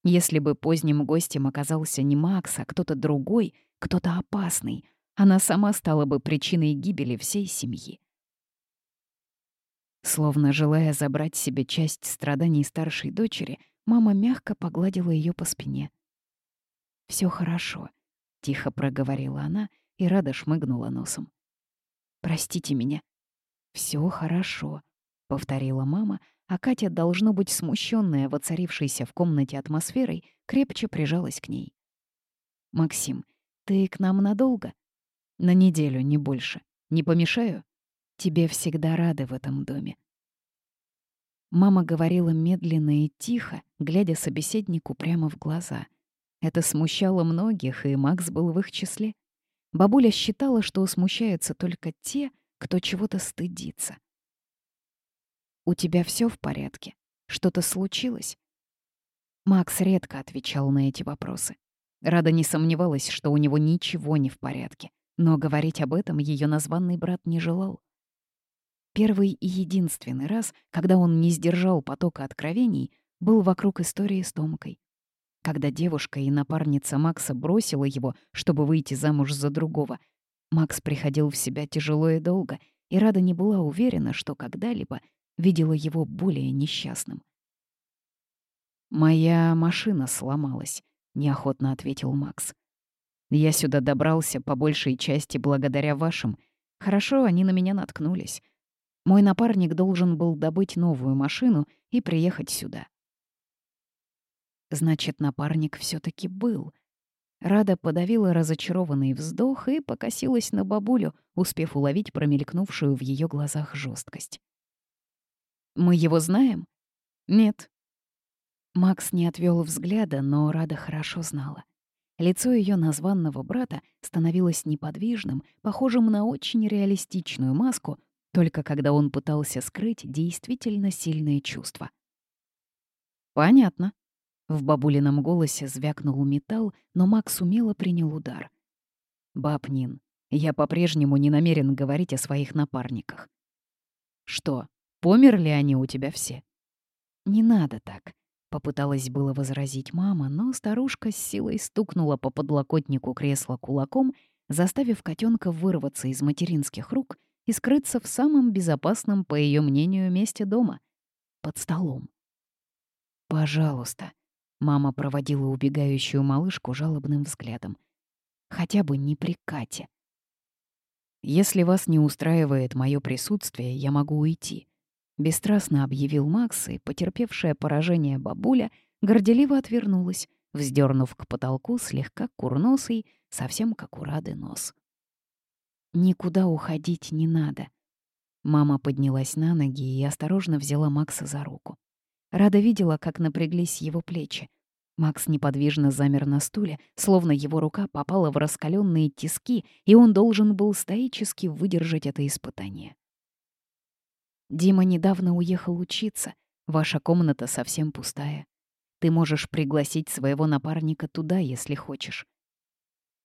Если бы поздним гостем оказался не Макс, а кто-то другой, кто-то опасный, она сама стала бы причиной гибели всей семьи. Словно желая забрать себе часть страданий старшей дочери, мама мягко погладила ее по спине. Все хорошо», — тихо проговорила она и рада шмыгнула носом. «Простите меня». Все хорошо», — повторила мама, а Катя, должно быть смущенная воцарившейся в комнате атмосферой, крепче прижалась к ней. «Максим, ты к нам надолго?» На неделю, не больше. Не помешаю? Тебе всегда рады в этом доме. Мама говорила медленно и тихо, глядя собеседнику прямо в глаза. Это смущало многих, и Макс был в их числе. Бабуля считала, что смущаются только те, кто чего-то стыдится. «У тебя все в порядке? Что-то случилось?» Макс редко отвечал на эти вопросы. Рада не сомневалась, что у него ничего не в порядке. Но говорить об этом ее названный брат не желал. Первый и единственный раз, когда он не сдержал потока откровений, был вокруг истории с Томкой. Когда девушка и напарница Макса бросила его, чтобы выйти замуж за другого, Макс приходил в себя тяжело и долго, и Рада не была уверена, что когда-либо видела его более несчастным. «Моя машина сломалась», — неохотно ответил Макс. Я сюда добрался по большей части благодаря вашим. Хорошо, они на меня наткнулись. Мой напарник должен был добыть новую машину и приехать сюда. Значит, напарник все таки был. Рада подавила разочарованный вздох и покосилась на бабулю, успев уловить промелькнувшую в ее глазах жесткость. «Мы его знаем?» «Нет». Макс не отвел взгляда, но Рада хорошо знала. Лицо ее названного брата становилось неподвижным, похожим на очень реалистичную маску, только когда он пытался скрыть действительно сильные чувства. «Понятно». В бабулином голосе звякнул металл, но Макс умело принял удар. «Баб Нин, я по-прежнему не намерен говорить о своих напарниках». «Что, померли они у тебя все?» «Не надо так», Попыталась было возразить мама, но старушка с силой стукнула по подлокотнику кресла кулаком, заставив котенка вырваться из материнских рук и скрыться в самом безопасном, по ее мнению, месте дома — под столом. «Пожалуйста», — мама проводила убегающую малышку жалобным взглядом. «Хотя бы не при Кате». «Если вас не устраивает мое присутствие, я могу уйти», Бесстрастно объявил Макс, и потерпевшая поражение бабуля горделиво отвернулась, вздернув к потолку слегка курносый, совсем как у Рады нос. «Никуда уходить не надо». Мама поднялась на ноги и осторожно взяла Макса за руку. Рада видела, как напряглись его плечи. Макс неподвижно замер на стуле, словно его рука попала в раскаленные тиски, и он должен был стоически выдержать это испытание. «Дима недавно уехал учиться. Ваша комната совсем пустая. Ты можешь пригласить своего напарника туда, если хочешь».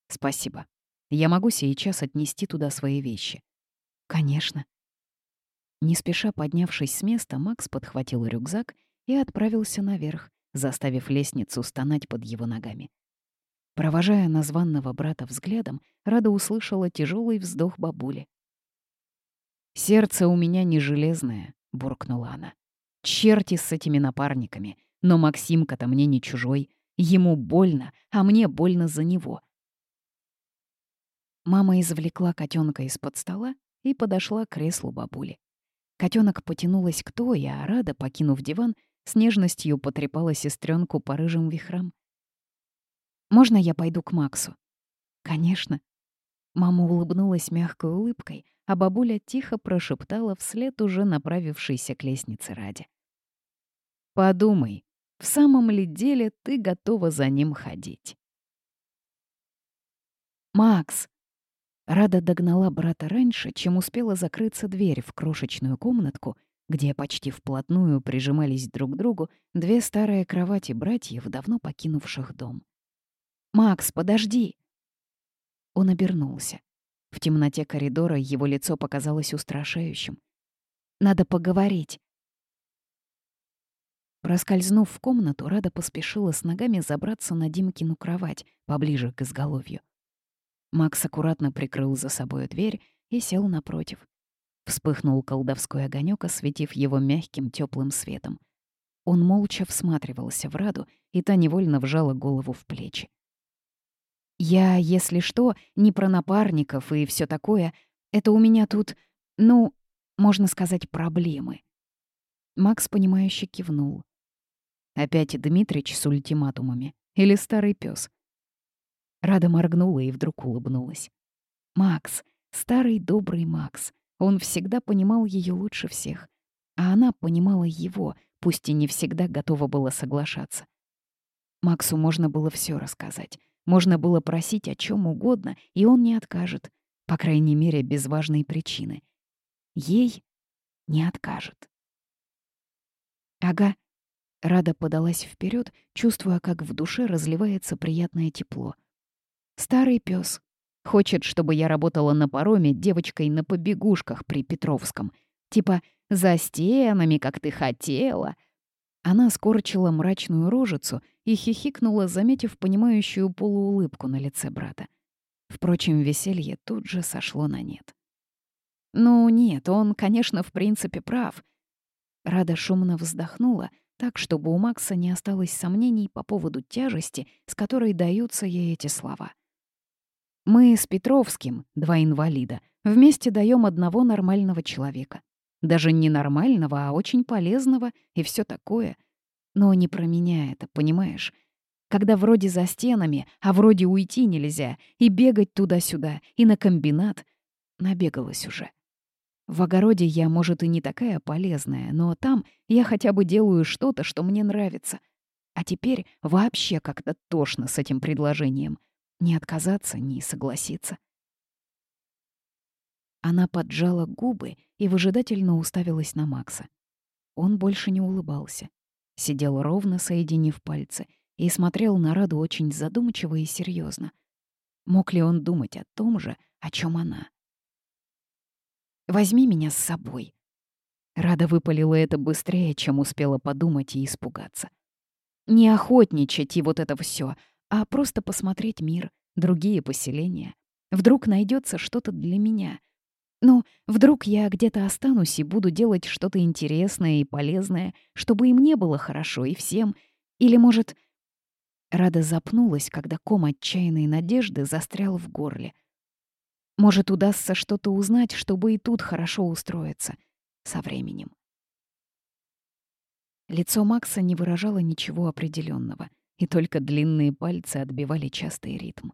«Спасибо. Я могу сейчас отнести туда свои вещи». «Конечно». Не спеша поднявшись с места, Макс подхватил рюкзак и отправился наверх, заставив лестницу стонать под его ногами. Провожая названного брата взглядом, Рада услышала тяжелый вздох бабули. «Сердце у меня не железное», — буркнула она. «Черти с этими напарниками, но Максимка-то мне не чужой. Ему больно, а мне больно за него». Мама извлекла котенка из-под стола и подошла к креслу бабули. Котенок потянулась к той, а Рада, покинув диван, с нежностью потрепала сестренку по рыжим вихрам. «Можно я пойду к Максу?» «Конечно». Мама улыбнулась мягкой улыбкой, а бабуля тихо прошептала вслед уже направившейся к лестнице ради. «Подумай, в самом ли деле ты готова за ним ходить?» «Макс!» Рада догнала брата раньше, чем успела закрыться дверь в крошечную комнатку, где почти вплотную прижимались друг к другу две старые кровати братьев, давно покинувших дом. «Макс, подожди!» Он обернулся. В темноте коридора его лицо показалось устрашающим. «Надо поговорить!» Проскользнув в комнату, Рада поспешила с ногами забраться на Димкину кровать, поближе к изголовью. Макс аккуратно прикрыл за собой дверь и сел напротив. Вспыхнул колдовской огонек, осветив его мягким теплым светом. Он молча всматривался в Раду, и та невольно вжала голову в плечи. «Я, если что, не про напарников и все такое. Это у меня тут, ну, можно сказать, проблемы». Макс, понимающе кивнул. Опять Дмитрич с ультиматумами? Или старый пес? Рада моргнула и вдруг улыбнулась. Макс, старый добрый Макс. Он всегда понимал ее лучше всех. А она понимала его, пусть и не всегда готова была соглашаться. Максу можно было все рассказать. Можно было просить о чем угодно, и он не откажет. По крайней мере, без важной причины. Ей не откажет. «Ага». Рада подалась вперед, чувствуя, как в душе разливается приятное тепло. «Старый пес, Хочет, чтобы я работала на пароме девочкой на побегушках при Петровском. Типа «за стенами, как ты хотела». Она скорчила мрачную рожицу и хихикнула, заметив понимающую полуулыбку на лице брата. Впрочем, веселье тут же сошло на нет. «Ну нет, он, конечно, в принципе прав». Рада шумно вздохнула, так, чтобы у Макса не осталось сомнений по поводу тяжести, с которой даются ей эти слова. Мы с Петровским, два инвалида, вместе даем одного нормального человека. Даже не нормального, а очень полезного и все такое. Но не про меня это, понимаешь? Когда вроде за стенами, а вроде уйти нельзя, и бегать туда-сюда, и на комбинат. Набегалась уже. В огороде я, может, и не такая полезная, но там я хотя бы делаю что-то, что мне нравится. А теперь вообще как-то тошно с этим предложением — не отказаться, не согласиться. Она поджала губы и выжидательно уставилась на Макса. Он больше не улыбался. Сидел ровно, соединив пальцы, и смотрел на Раду очень задумчиво и серьезно. Мог ли он думать о том же, о чем она? «Возьми меня с собой». Рада выпалила это быстрее, чем успела подумать и испугаться. Не охотничать и вот это все, а просто посмотреть мир, другие поселения. Вдруг найдется что-то для меня. Ну, вдруг я где-то останусь и буду делать что-то интересное и полезное, чтобы им не было хорошо и всем. Или, может... Рада запнулась, когда ком отчаянной надежды застрял в горле. Может, удастся что-то узнать, чтобы и тут хорошо устроиться. Со временем. Лицо Макса не выражало ничего определенного и только длинные пальцы отбивали частый ритм.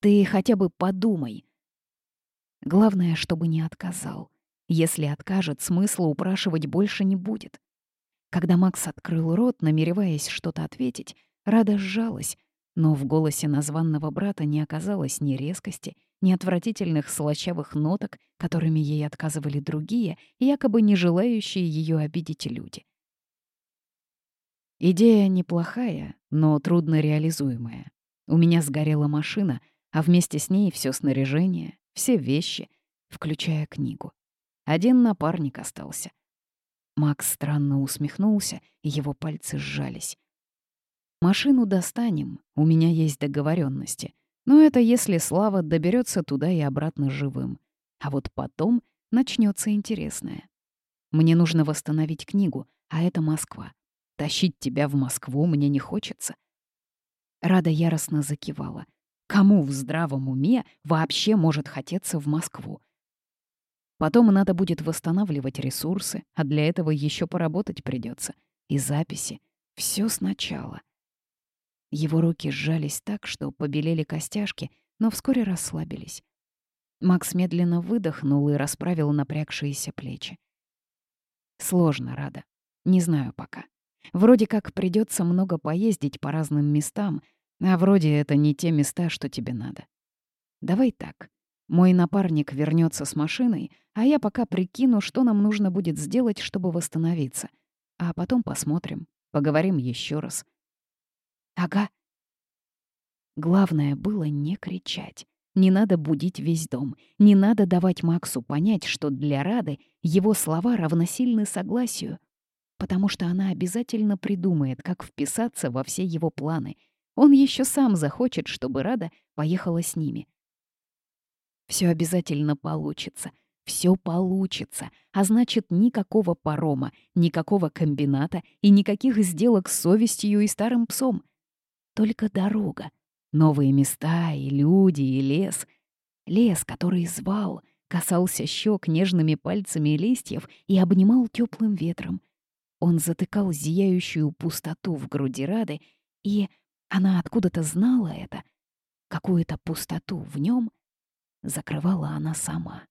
«Ты хотя бы подумай». Главное, чтобы не отказал. Если откажет, смысла упрашивать больше не будет. Когда Макс открыл рот, намереваясь что-то ответить, Рада сжалась, но в голосе названного брата не оказалось ни резкости, ни отвратительных слащавых ноток, которыми ей отказывали другие, якобы не желающие ее обидеть люди. Идея неплохая, но трудно реализуемая. У меня сгорела машина, а вместе с ней все снаряжение, все вещи, включая книгу. Один напарник остался. Макс странно усмехнулся, и его пальцы сжались. «Машину достанем, у меня есть договоренности. Но это если Слава доберется туда и обратно живым. А вот потом начнется интересное. Мне нужно восстановить книгу, а это Москва. Тащить тебя в Москву мне не хочется». Рада яростно закивала. Кому в здравом уме вообще может хотеться в Москву? Потом надо будет восстанавливать ресурсы, а для этого еще поработать придется. И записи. Все сначала. Его руки сжались так, что побелели костяшки, но вскоре расслабились. Макс медленно выдохнул и расправил напрягшиеся плечи. Сложно, Рада. Не знаю пока. Вроде как придется много поездить по разным местам, а вроде это не те места, что тебе надо. Давай так. Мой напарник вернется с машиной, а я пока прикину, что нам нужно будет сделать, чтобы восстановиться. А потом посмотрим, поговорим еще раз. Ага. Главное было не кричать. Не надо будить весь дом. Не надо давать Максу понять, что для Рады его слова равносильны согласию. Потому что она обязательно придумает, как вписаться во все его планы. Он еще сам захочет, чтобы Рада поехала с ними. Все обязательно получится. Все получится. А значит, никакого парома, никакого комбината и никаких сделок с совестью и старым псом. Только дорога. Новые места и люди, и лес. Лес, который звал, касался щек нежными пальцами листьев и обнимал теплым ветром. Он затыкал зияющую пустоту в груди Рады, и она откуда-то знала это, какую-то пустоту в нем, закрывала она сама.